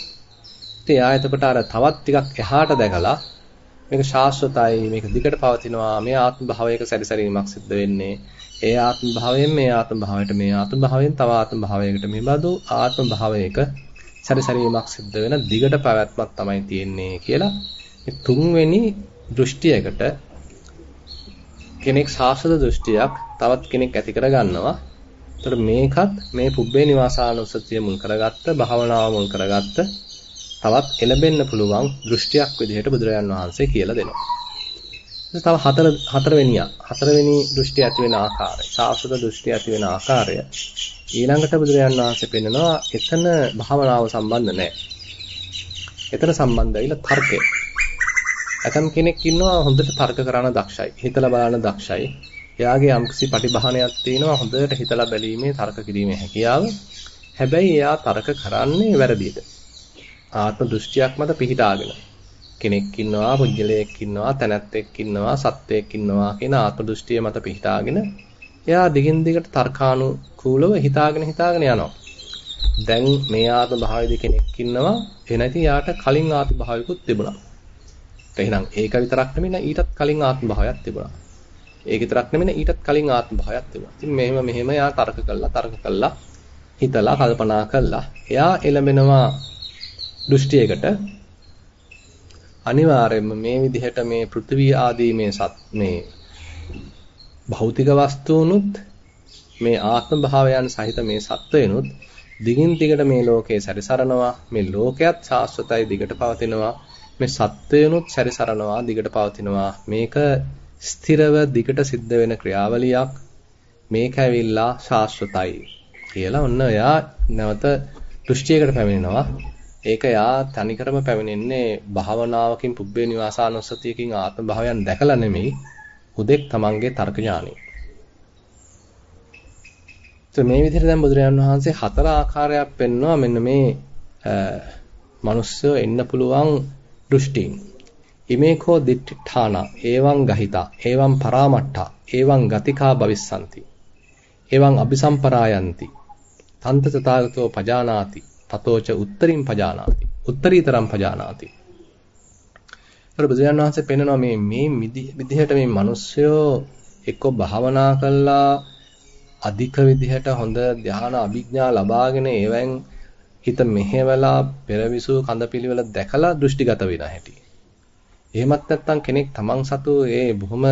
ඉතින් ආ එතකොට අර තවත් ටිකක් එහාට දැකලා මේක ශාස්වතයි මේක දිගට පවතිනවා මේ ආත්ම භාවයක සැරිසරීමක් සිද්ධ වෙන්නේ ඒ ආත්ම භාවයෙන් මේ ආත්ම භාවයට මේ ආත්ම භාවයෙන් තව ආත්ම භාවයකට මේ බඳු ආත්ම භාවයක සැරිසරීමක් සිද්ධ වෙන දිගට පැවැත්මක් තමයි තියෙන්නේ කියලා මේ තුන්වෙනි දෘෂ්ටියකට කෙනෙක් සාස්වත දෘෂ්ටියක් තවත් කෙනෙක් ඇති කර ගන්නවා. ඒතර මේකත් මේ පුබ්බේ නිවාසානුසතිය මුල් කරගත්ත භාවනාව මුල් කරගත්ත තවත් එළඹෙන්න පුළුවන් දෘෂ්ටියක් විදිහට බුදුරජාන් වහන්සේ කියලා දෙනවා. තව හතර හතරවෙනියා හතරවෙනි දෘෂ්ටි ඇති වෙන ආකාරය සාස්වත දෘෂ්ටි ඇති වෙන ආකාරය ඊළඟට බුදුරජාන් වහන්සේ පෙන්නනවා එතන භාවනාව සම්බන්ධ නැහැ. එතන සම්බන්ධයිල තර්කය. ඇතම් කෙනෙක් ඉන්නවා හොඳට තර්ක කරන දක්ෂයි. හිතලා බලන දක්ෂයි. එයාගේ යම්කිසි පටිභානයක් තියෙනවා හොඳට හිතලා බැලීමේ තර්ක කිරීමේ හැකියාව. හැබැයි එයා තර්ක කරන්නේ වැරදියට. ආත්ම දෘෂ්ටියක් මත පිහිටාගෙන. කෙනෙක් ඉන්නවා, පුජ්‍යලයක් ඉන්නවා, තැනැත්තෙක් ඉන්නවා, සත්වයක් ඉන්නවා කියන ආත්ම දෘෂ්ටිය මත පිහිටාගෙන එයා දිගින් දිගට තර්කානුකූලව හිතාගෙන හිතාගෙන යනවා. දැන් මේ ආත්ම භාවයේදී කෙනෙක් ඉන්නවා එහෙනම් ඉතින් යාට කලින් ආත්ම භාවිකුත් තිබුණා. එහෙනම් ඒක විතරක් නෙමෙයි ඊටත් කලින් ආත්ම භාවයක් තිබුණා. ඒක විතරක් නෙමෙයි ඊටත් කලින් ආත්ම භාවයක් තිබුණා. ඉතින් මෙහෙම මෙහෙම යා තර්ක කළා තර්ක කළා හිතලා කල්පනා කළා. එයා එළඹෙනවා දෘෂ්ටියකට අනිවාර්යයෙන්ම මේ විදිහට මේ පෘථිවි ආදී මේ සත් මේ භෞතික වස්තුනුත් මේ ආත්ම භාවයන් සහිත මේ සත්වයනුත් දිගින් දිගට මේ ලෝකේ සැරිසරනවා මේ ලෝකයක් සාස්වතයි දිගට පවතිනවා මේ සත්වයනුත් සැරිසරනවා දිගට පවතිනවා. මේක ස්ථිරව දිගට සිද්ධ වෙන ක්‍රියාවලියක්. මේක ඇවිල්ලා ශාස්වතයි කියලා ඔන්න එයා නැවත දෘෂ්ටියකට පැමිණෙනවා. ඒක යා තනිකරම පැමිණෙන්නේ භාවනාවකින් පුබ්බේ නිවාසානුස්සතියකින් ආත්ම භාවයන් දැකලා නෙමෙයි හුදෙක් තමන්ගේ තර්ක ඥානෙ. මේ විදිහට දැන් බුදුරජාණන් වහන්සේ හතර ආකාරයක් පෙන්වනවා මෙන්න මේ මනුස්සය එන්න පුළුවන් දෘෂ්ටීන්. ඉමේකෝ දිට්ඨාන ඒවං ගහිතා ඒවං පරාමට්ඨා ඒවං ගතිකා භවිස්සanti. ඒවං අபிසම්පරායන්ති. තන්ත තථාගතෝ පජානාති තතෝච උත්තරින් පජානාති. උත්තරීතරම් පජානාති. ඒතර බුදුන් වහන්සේ පෙන්නනවා මේ මේ විදිහට මේ මිනිස්සයෝ එක්ක භාවනා කළා අධික විදිහට හොඳ ධානා අභිඥා ලබාගෙන ඒවෙන් හිත මෙහෙवला පෙරවිසු කඳපිලිවල දැකලා දෘෂ්ටිගත වෙන හැටි. එහෙමත් නැත්නම් කෙනෙක් තමන් සතු ඒ බොහොම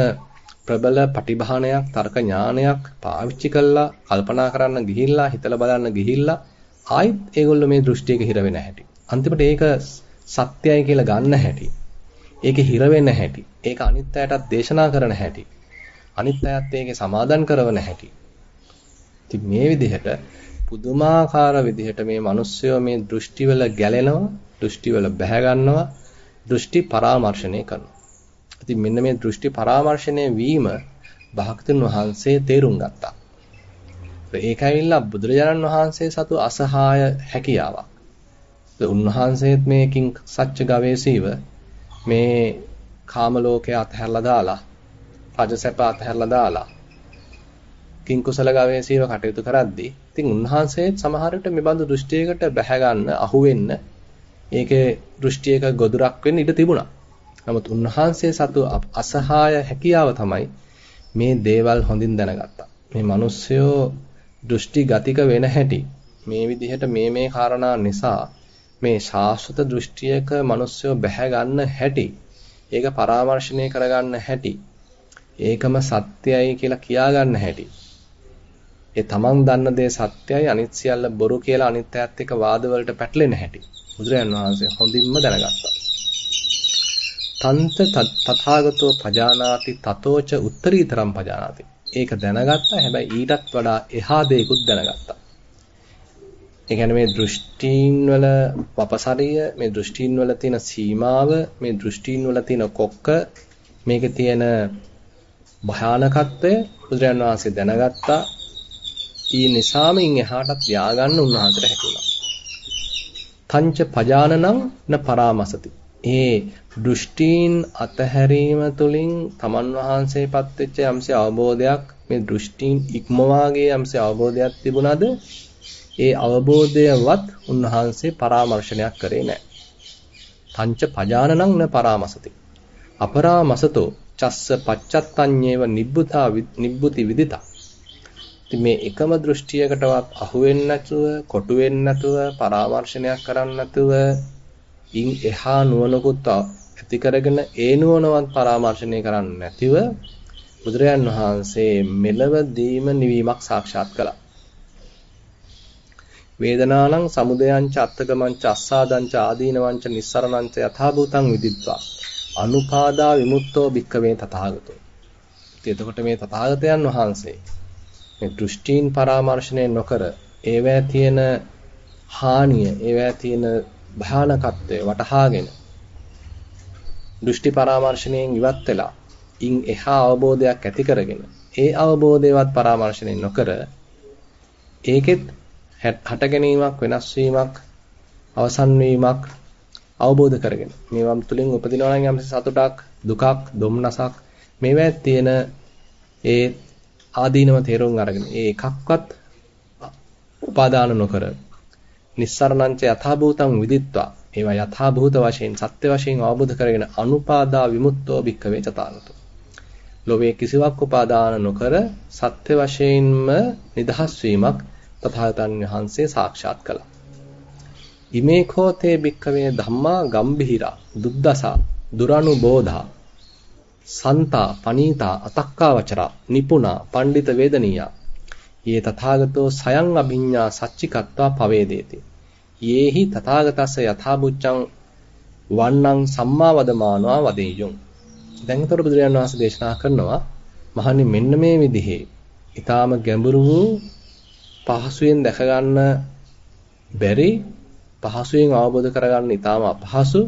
ප්‍රබල පටිභානයක් තර්ක ඥානයක් පාවිච්චි කළා කල්පනා කරන්න ගිහිල්ලා හිතලා බලන්න ගිහිල්ලා ආයිත් ඒගොල්ලෝ මේ දෘෂ්ටියක හිර වෙන හැටි. අන්තිමට ඒක සත්‍යයි කියලා ගන්න හැටි. ඒකේ හිර වෙන්න හැටි. ඒක අනිත් අයටත් දේශනා කරන හැටි. අනිත් අයත් ඒකේ සමාදන් කරවන හැටි. ඉතින් මේ විදිහට පුදුමාකාර විදිහට මේ මිනිස්සුયો මේ දෘෂ්ටිවල ගැලෙනවා, දෘෂ්ටිවල බැහැ ගන්නවා, දෘෂ්ටි පරාමර්ශණය කරනවා. ඉතින් මෙන්න මේ දෘෂ්ටි පරාමර්ශණය වීම භාගතුන් වහන්සේ තේරුම් ගත්තා. ඒක ඇවිල්ලා බුදුරජාණන් වහන්සේ සතු අසහාය හැකියාවක්. උන්වහන්සේත් මේකින් සත්‍ය ගවේෂීව මේ කාම ලෝකයේ අතහැරලා දාලා රජසැප අතහැරලා දාලා කිං කුසල ගවේෂීව කටයුතු කරද්දී ඉතින් උන්වහන්සේත් සමහර විට මේ බඳු දෘෂ්ටියකට බැහැ ගන්න අහු වෙන්න ඒකේ දෘෂ්ටියක ගොදුරක් වෙන්න ඉඩ තිබුණා. නමුත් උන්වහන්සේ සතු අසහාය හැකියාව තමයි මේ දේවල් හොඳින් දැනගත්තා. මේ මිනිස්සයෝ දෘෂ්ටි ගතික වෙන හැටි මේ විදිහට මේ මේ කාරණා නිසා මේ ශාස්ත්‍රත දෘෂ්ටියක මිනිස්සුયો බැහැ ගන්න හැටි ඒක පරාමර්ශණය කරගන්න හැටි ඒකම සත්‍යයි කියලා කියා ගන්න හැටි ඒ තමන් දන්න දේ සත්‍යයි අනිත් සියල්ල බොරු කියලා අනිත් ඈත් එක්ක වාදවලට පැටලෙන හැටි බුදුරයන් වහන්සේ හොඳින්ම දැනගත්තා. තන්ත තථාගතෝ පජානාති තතෝච උත්තරීතරම් පජානාති. ඒක දැනගත්තා. හැබැයි ඊටත් වඩා එහා දෙයක්ත් දැනගත්තා. ඒ කියන්නේ මේ දෘෂ්ටීන් වල වපසරිය, මේ දෘෂ්ටීන් වල තියෙන සීමාව, මේ දෘෂ්ටීන් වල තියෙන කොක්ක, මේකේ තියෙන භයානකත්වය බුදුරජාන් වහන්සේ දැනගත්තා. ඊ නිසාම ඉන් එහාටත් ත්‍යාගන්න උන්වහන්සේට හැකියුණා. තංච පජානනං න පරාමසති. ඒ දෘෂ්ටීන් අතහැරීම තුළින් තමන් වහන්සේපත් වෙච්ච යම්සේ අවබෝධයක් මේ දෘෂ්ටීන් ඉක්මවාගේ යම්සේ අවබෝධයක් තිබුණාද ඒ අවබෝධයවත් උන්වහන්සේ පරාමර්ශනයක් කරේ නැහැ. පංච පජානනං න පරාමසති. අපරාමසතෝ චස්ස පච්චත්තඤ්ඤේව නිබ්බුතා නිබ්බුති විදිතා. ඉතින් මේ එකම දෘෂ්ටියකටවත් අහු වෙන්නේ නැතුව, කොටු වෙන්නේ නැතුව, පරාමර්ශනයක් කරන්නේ නැතුව, ඉන් එහා නුවණකුත් ඇති කරගෙන ඒ නුවණවත් පරාමර්ශනය කරන්නේ නැතිව බුදුරයන් වහන්සේ මෙලව දීම නිවීමක් සාක්ෂාත් කළා. වේදනානං සමුදයංච අත්තකමංච අස්සාදංච ආදීනවංච නිස්සරණංච යථාභූතං විදිත්වා අනුපාදා විමුක්තෝ භික්කවේ තථාගතෝ. එතකොට මේ තථාගතයන් වහන්සේ මේ දෘෂ්ටීන් පරාමර්ශණය නොකර ඒවැ තියෙන හානිය, ඒවැ තියෙන භයානකත්වය වටහාගෙන දෘෂ්ටි පරාමර්ශණයෙන් ඉවත් වෙලා ඉන් එහා අවබෝධයක් ඇති කරගෙන ඒ අවබෝධයවත් පරාමර්ශණය නොකර ඒකෙත් හට ගැනීමක් වෙනස් වීමක් අවසන් වීමක් අවබෝධ කරගෙන මේවා තුලින් උපදිනවා නම් යම්සි සතුටක් දුකක් දුම්නසක් මේවා තියෙන ඒ ආදීනව තේරුම් අරගෙන ඒ එකක්වත් උපාදාන නොකර නිස්සරණංච යථාභූතං විදිත්වා ඒවා යථාභූත වශයෙන් සත්‍ය වශයෙන් අවබෝධ කරගෙන අනුපාදා විමුක්තෝ භික්කවේ චතානතෝ ලෝභයේ කිසිවක් උපාදාන නොකර සත්‍ය වශයෙන්ම නිදහස් වීමක් තථාගතයන් වහන්සේ සාක්ෂාත් කළා. ඉමේ කෝතේ භික්කවේ ධම්මා ගම්භීරා දුද්දසා දුරනුබෝධා සන්තා පනීතා අතක්කා වචරා නිපුණා පණ්ඩිත වේදනීයා. යේ තථාගතෝ සයං අභිඤ්ඤා සච්චිකත්වා පවේදේති. යේහි තථාගතස්ස යථාබුච්ඡං වන්නං සම්මා වදමානවා වදෙය්‍යුම් දැන් උතර බුදුරජාණන් වහන්සේ දේශනා කරනවා මහනි මෙන්න මේ විදිහේ ඊටාම ගැඹුරු වූ පහසුවෙන් දැක ගන්න බැරි පහසුවෙන් අවබෝධ කරගන්න ඊටාම අපහසු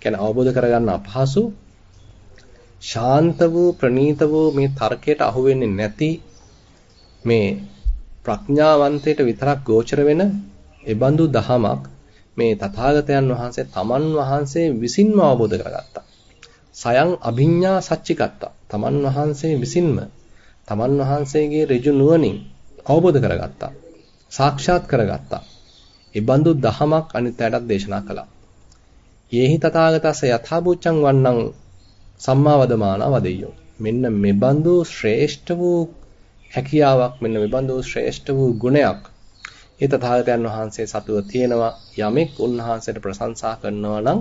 කියන්නේ අවබෝධ කරගන්න අපහසු ශාන්ත වූ ප්‍රණීත වූ මේ තර්කයට අහු වෙන්නේ නැති මේ ප්‍රඥාවන්තයට විතරක් ගෝචර වෙන එබඳු දහමක් මේ තථාගතයන් වහන්සේ තමන් වහන්සේ විසින්ම අවබෝධ කරගත්තා. සයන් අභිඤ්ඤා සච්චිකත්තා. තමන් වහන්සේ විසින්ම තමන් වහන්සේගේ ඍජු නුවණින් අවබෝධ කරගත්තා. සාක්ෂාත් කරගත්තා. එබඳු දහමක් අනිත් අයටත් දේශනා කළා. යේහි තථාගතස්ස යථාභූචං වන්නං සම්මා වදමානා වදෙය්‍යෝ. මෙන්න මෙබඳු ශ්‍රේෂ්ඨ වූ හැකියාවක් මෙන්න මෙබඳු ශ්‍රේෂ්ඨ වූ ගුණයක් ඒ තථාගතයන් වහන්සේ සතුව තියෙනවා යමෙක් උන්වහන්සේට ප්‍රශංසා කරනවා නම්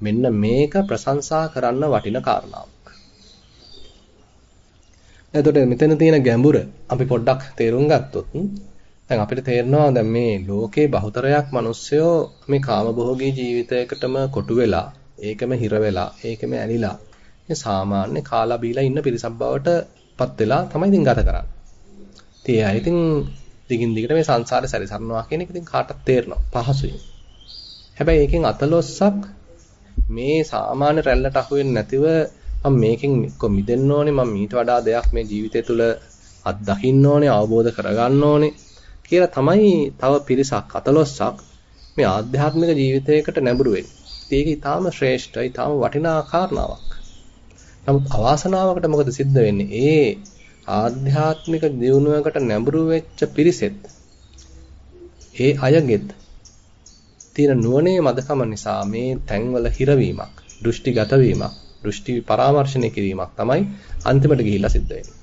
මෙන්න මේක ප්‍රශංසා කරන්න වටින කාරණාවක්. එතකොට මෙතන තියෙන ගැඹුර අපි පොඩ්ඩක් තේරුම් ගත්තොත් දැන් අපිට තේරෙනවා දැන් මේ ලෝකේ බහුතරයක් මිනිස්සයෝ මේ කාමභෝගී ජීවිතයකටම කොටු වෙලා ඒකම හිර වෙලා ඒකම ඇලිලා මේ සාමාන්‍ය කාලා බීලා ඉන්න පිරිසක් බවට පත් වෙලා තමයි ඉතින් ගත කරන්නේ. ඉතින් ඒ අය ඉතින් දිගින් දිගට මේ සංසාරේ සැරිසරනවා කියන එක ඉතින් කාටත් තේරෙනවා පහසුයි. හැබැයි ඒකෙන් අතලොස්සක් මේ සාමාන්‍ය රැල්ලට අහු වෙන්නේ නැතිව මම මේකෙන් කො මිදෙන්න ඕනේ මම ඊට වඩා දෙයක් මේ ජීවිතය තුළ අත්දකින්න ඕනේ අවබෝධ කරගන්න ඕනේ කියලා තමයි තව පිරිසක් අතලොස්සක් මේ ආධ්‍යාත්මික ජීවිතයකට නැඹුරු වෙන්නේ. ඒක ඊටාම ශ්‍රේෂ්ඨයි ඊටාම වටිනා කාරණාවක්. නමුත් අවාසනාවකට මොකද සිද්ධ වෙන්නේ? ඒ ආධ්‍යාත්මික දියුණුවකට නැඹුරු වෙච්ච පිරිසෙත් ඒ අයගෙත් තියෙන නුවණේ මදකම නිසා මේ තැන්වල හිරවීමක්, දෘෂ්ටිගත වීමක්, දෘෂ්ටි පරාමර්ශණය කිරීමක් තමයි අන්තිමට ගිහිල්ලා සිද්ධ වෙන්නේ.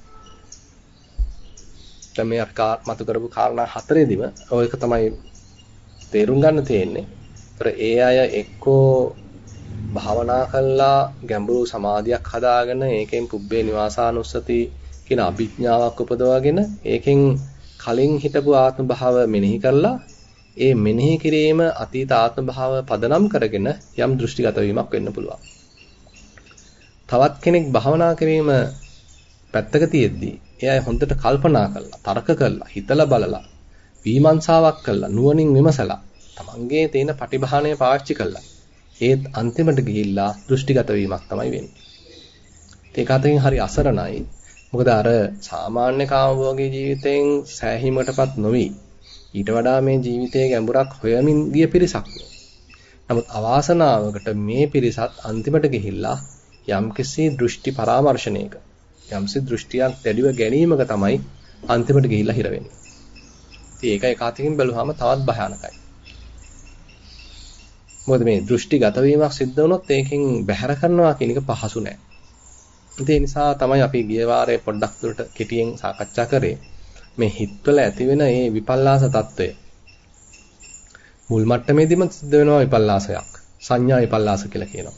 දැන් මේ අර මතු කරපු කාරණා හතරේදීම ඔයක තමයි තේරුම් ගන්න තියෙන්නේ. ඒතර ඒ අය එක්කෝ භාවනා කළා ගැඹුරු සමාධියක් හදාගෙන ඒකෙන් පුබ්බේ නිවාසානුස්සති කියන අභිඥාවක් උපදවාගෙන ඒකෙන් කලින් හිටපු ආත්ම භාව මෙනෙහි කරලා ඒ මෙනෙහි කිරීම අතීත ආත්ම භාව පදනම් කරගෙන යම් දෘෂ්ටිගත වීමක් වෙන්න පුළුවන්. තවත් කෙනෙක් භාවනා කිරීම පැත්තක තියෙද්දි එයා හොඳට කල්පනා කළා, තර්ක කළා, හිතලා බලලා, විමර්ශාවක් කළා, නුවණින් විමසලා, තමන්ගේ තියෙන පටිභාණය පාවිච්චි කළා. ඒත් අන්තිමට ගිහිල්ලා දෘෂ්ටිගත වීමක් තමයි වෙන්නේ. ඒක අතරින් හරි අසරණයි. මොකද අර සාමාන්‍ය කාමභෝගී ජීවිතයෙන් සෑහීමකටපත් නොවි ඊට වඩා මේ ජීවිතයේ ගැඹුරක් හොයමින් ගිය පිරිසක්. නමුත් අවාසනාවකට මේ පිරිසත් අන්තිමට ගිහිල්ලා යම්කිසි දෘෂ්ටි පරාමර්ශණයක යම්සි දෘෂ්ටියක් දැඩිව ගැනීමක තමයි අන්තිමට ගිහිල්ලා හිර වෙන්නේ. ඉතින් ඒක එක අතකින් බැලුවාම තවත් භයානකයි. මොකද මේ දෘෂ්ටිගත වීමක් සිද්ධ වුණොත් ඒකෙන් බැහැර කරනවා කියන එක පහසු නෑ. ඒ නිසා තමයි අපි ගිය වාරේ පොඩ්ඩක් දුරට කෙටියෙන් සාකච්ඡා කරේ මේ හිතවල ඇතිවෙන මේ විපල්ලාස తত্ত্বය. මුල් මට්ටමේදීම සිද්ධ වෙනවා විපල්ලාසයක්. සංඥා විපල්ලාස කියලා කියනවා.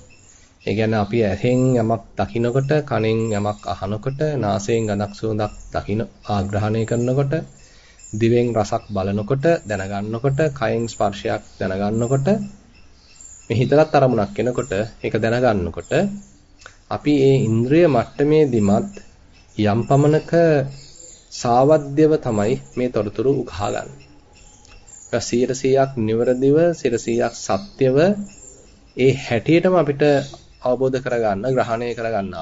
ඒ කියන්නේ අපි ඇහෙන් යමක් දකිනකොට, කනෙන් යමක් අහනකොට, නාසයෙන් ගඳක් සුවඳක් දකින ආග්‍රහණය කරනකොට, දිවෙන් රසක් බලනකොට, දැනගන්නකොට, කයෙන් ස්පර්ශයක් දැනගන්නකොට, මේ හිතලත් අරමුණක් එනකොට, ඒක දැනගන්නකොට අපි ඒ ඉන්ද්‍රිය මට්ටමේදීමත් යම් පමණක සාවද්‍යව තමයි මේ තොරතුරු උකහාගන්නේ. 100%ක් නිවරදිව 100%ක් සත්‍යව ඒ හැටියටම අපිට අවබෝධ කරගන්න ග්‍රහණය කරගන්න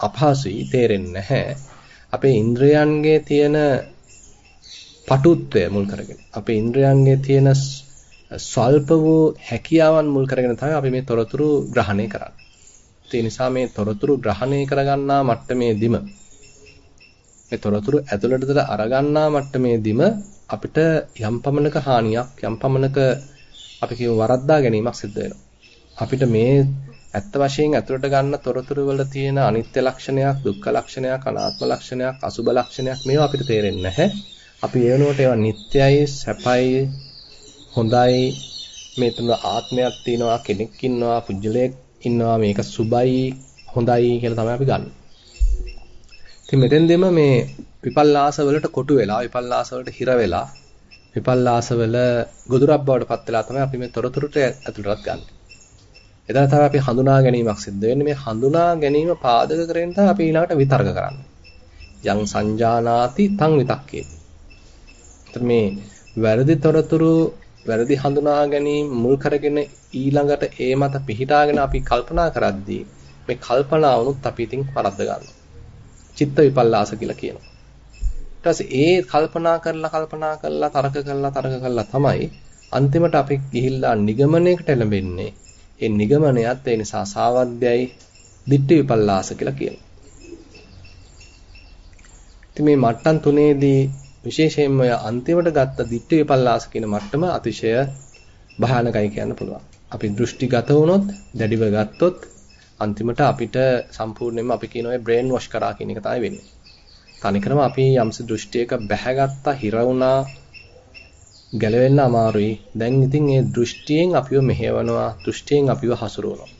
අපහසුයි තේරෙන්නේ නැහැ. අපේ ඉන්ද්‍රයන්ගේ තියෙන පටුත්වය මුල් කරගෙන අපේ ඉන්ද්‍රයන්ගේ තියෙන ස්වල්ප වූ හැකියාවන් මුල් කරගෙන තමයි අපි මේ තොරතුරු ග්‍රහණය කරන්නේ. ඒ නිසා මේ තොරතුරු ග්‍රහණය කරගන්නා මට්ටමේදීම මේ තොරතුරු ඇතුළටද අරගන්නා මට්ටමේදීම අපිට යම් පමණක හානියක් යම් පමණක අපි කියමු වරද්දා ගැනීමක් සිද්ධ වෙනවා. අපිට මේ ඇත්ත වශයෙන් ඇතුළට ගන්න තොරතුරු වල තියෙන අනිත්‍ය ලක්ෂණයක්, දුක්ඛ ලක්ෂණයක්, අනාත්ම ලක්ෂණයක්, අසුබ ලක්ෂණයක් මේවා අපිට තේරෙන්නේ නැහැ. අපි ඒ වෙනුවට ඒවා නිට්ටයයි, සැපයි, හොඳයි, මේ තුන ආත්මයක් තියෙනවා, කෙනෙක් ඉන්නවා, පුජ්‍යලයක් ඉන්නවා, මේක සුබයි, හොඳයි කියලා තමයි අපි ගන්න. ඉතින් මෙතෙන්දෙම මේ විපල්ලාස වලට කොටු වෙලා, විපල්ලාස වලට හිර වෙලා, විපල්ලාස වල ගොදුරක් බවට පත් වෙලා තමයි අපි මේ තොරතුරුට ඇතුළටත් ගන්නේ. එදා තමයි අපි හඳුනා ගැනීමක් සිද්ධ වෙන්නේ. මේ හඳුනා ගැනීම පාදක කරගෙන තමයි අපි ඊළඟට විතර්ක කරන්නේ. යං සංජානාති තං විතක්කේති. එතකොට මේ වැරදි තොරතුරු වැරදි හඳුනා ගැනීම මුල් කරගෙන ඊළඟට ඒ මත පිහිටාගෙන අපි කල්පනා කරද්දී මේ කල්පනාවනුත් අපි ඉතින් වරද්ද ගන්නවා. චිත්ත විපල්ලාස කියලා කියනවා. ඊට පස්සේ ඒ කල්පනා කරලා කල්පනා කරලා තරක කරලා තරක කරලා තමයි අන්තිමට අපි ගිහිල්ලා නිගමනයකට ලැබෙන්නේ ඒ නිගමනයත් ඒ නිසා සාවද්‍යයි දිට්ඨි විපල්ලාස කියලා කියනවා. ඉතින් මේ මට්ටම් තුනේදී විශේෂයෙන්ම අන්තිමට ගත්ත දිට්ඨි විපල්ලාස කියන මට්ටම අතිශය භයානකයි කියන්න පුළුවන්. අපි දෘෂ්ටිගත වුණොත්, දැඩිව ගත්තොත් අන්තිමට අපිට සම්පූර්ණයෙන්ම අපි කියන ඔය බ්‍රේන් වොෂ් කරා කියන එක තමයි වෙන්නේ. තනිකරම අපි යම්ස දෘෂ්ටියක බැහැගත්තා හිර වුණා ගැලවෙන්න අමාරුයි. දැන් ඉතින් ඒ දෘෂ්ටියෙන් අපිව මෙහෙවනවා, දෘෂ්ටියෙන් අපිව හසුරවනවා.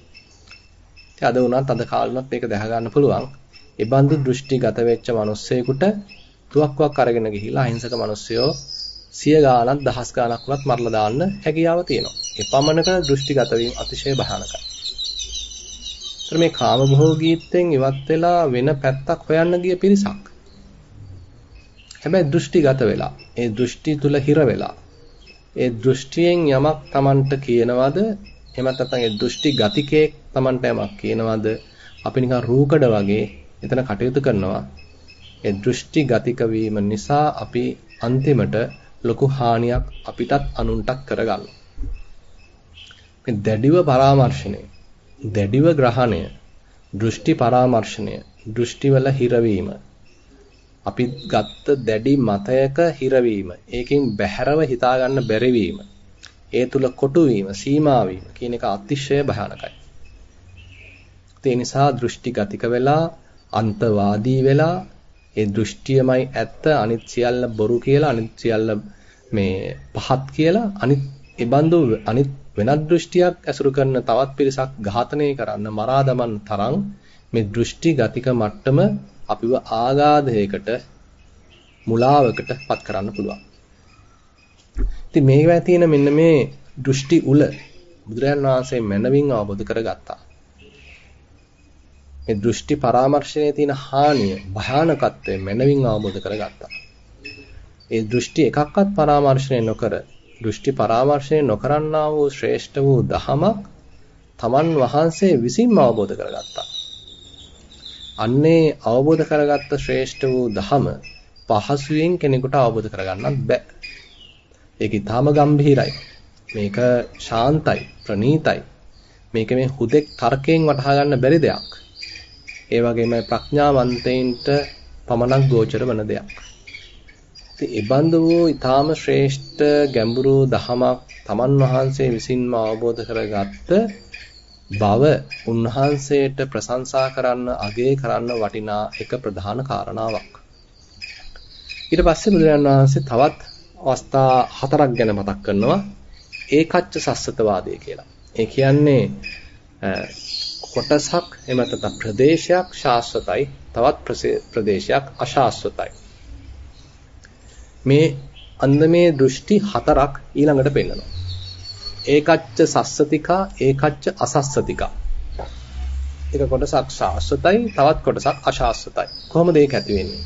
ඉතින් අද වුණත් අද කාලෙවත් මේක දැක ගන්න පුළුවන්. ඒ බඳු දෘෂ්ටිගත වෙච්ච මිනිස්සෙකුට තුවක්කුවක් අරගෙන ගිහිලා අහිංසක මිනිස්සයෝ සිය ගාණක් දහස් ගාණක් වුණත් මරලා දාන්න හැකියාව තියෙනවා. ඒ පමණක දෘෂ්ටිගත වීම අතිශය භයානකයි. ඒතර මේ කාමභෝගීත්වයෙන් ඉවත් වෙලා වෙන පැත්තක් හොයන්න ගිය පිරිසක්. හැබැයි දෘෂ්ටිගත වෙලා, ඒ දෘෂ්ටි තුල හිර වෙලා, ඒ දෘෂ්ටියෙන් යමක් Tamanට කියනවද? එහෙම නැත්නම් ඒ දෘෂ්ටි ගතිකේ Tamanට යමක් කියනවද? අපි නිකන් රූකඩ වගේ එතන කටයුතු කරනවා. ඒ දෘෂ්ටි ගතික වීම නිසා අපි අන්තිමට ලොකු හානියක් අපිටත් අනුන්ටත් කරගන්නවා. මේ දැඩිව පරාමර්ශණය, දැඩිව ග්‍රහණය, දෘෂ්ටි පරාමර්ශණය, දෘෂ්ටිවල හිරවීම. අපි ගත්ත දැඩි මතයක හිරවීම, ඒකෙන් බැහැරව හිතා ගන්න බැරි වීම. ඒ තුල කොටු වීම, සීමා වීම කියන එක අතිශය භයානකයි. ඒ නිසා දෘෂ්ටි ගතික වෙලා, අන්තවාදී වෙලා ඒ දෘෂ්ටියමයි ඇත්ත අනිත් සියල්ල බොරු කියලා අනිත් සියල්ල මේ පහත් කියලා අනිත් ඒ බඳු අනිත් වෙනත් දෘෂ්ටියක් ඇසුරු කරන තවත් පිරිසක් ඝාතනය කරන්න මරා දමන තරම් මේ දෘෂ්ටි ගතික මට්ටම අපිව ආගාධයකට මුලාවකට පත් කරන්න පුළුවන්. ඉතින් මේවා තියෙන මෙන්න මේ දෘෂ්ටි උල බුදුරජාන් වහන්සේ මනවින් අවබෝධ කරගත්තා. මේ දෘෂ්ටි පරාමර්ශනයේ තියෙන හානිය භයානකත්වය මනවින් අවබෝධ කරගත්තා. ඒ දෘෂ්ටි එකක්වත් පරාමර්ශනය නොකර දෘෂ්ටි පරාමර්ශනය නොකරන්නා වූ ශ්‍රේෂ්ඨ වූ දහමක් තමන් වහන්සේ විසින්ම අවබෝධ කරගත්තා. අන්නේ අවබෝධ කරගත්ත ශ්‍රේෂ්ඨ වූ දහම පහසුවෙන් කෙනෙකුට අවබෝධ කරගන්නත් බෑ. ඒක ඊටාම ගැඹිරයි. මේක ශාන්තයි, ප්‍රණීතයි. මේක මේ හුදෙක් තර්කයෙන් වටහා ගන්න බැරි දෙයක්. ඒ වගේම ප්‍රඥාවන්තයින්ට පමණක් ගෝචර වන දෙයක්. ඉතින් ඒ බඳු වූ ඊටාම ශ්‍රේෂ්ඨ ගැඹුරු දහමක් තමන් වහන්සේ විසින්ම අවබෝධ කරගත්ත බව උන්වහන්සේට ප්‍රශංසා කරන්න අගය කරන්න වටිනා එක ප්‍රධාන කාරණාවක්. ඊට පස්සේ බුදුරජාණන් වහන්සේ තවත් අවස්ථා හතරක් ගැන මතක් කරනවා ඒකච්ච සස්සතවාදය කියලා. ඒ කියන්නේ කොටසක් එහෙම නැත්නම් ප්‍රදේශයක් ශාස්වතයි තවත් ප්‍රදේශයක් අශාස්වතයි. මේ අන්දමේ දෘෂ්ටි හතරක් ඊළඟට පෙන්වනවා. ඒකච්ච සස්සතිකා ඒකච්ච අසස්සතිකා. එක කොටසක් ශාස්වතයි තවත් කොටසක් අශාස්වතයි. කොහොමද ඒක ඇති වෙන්නේ?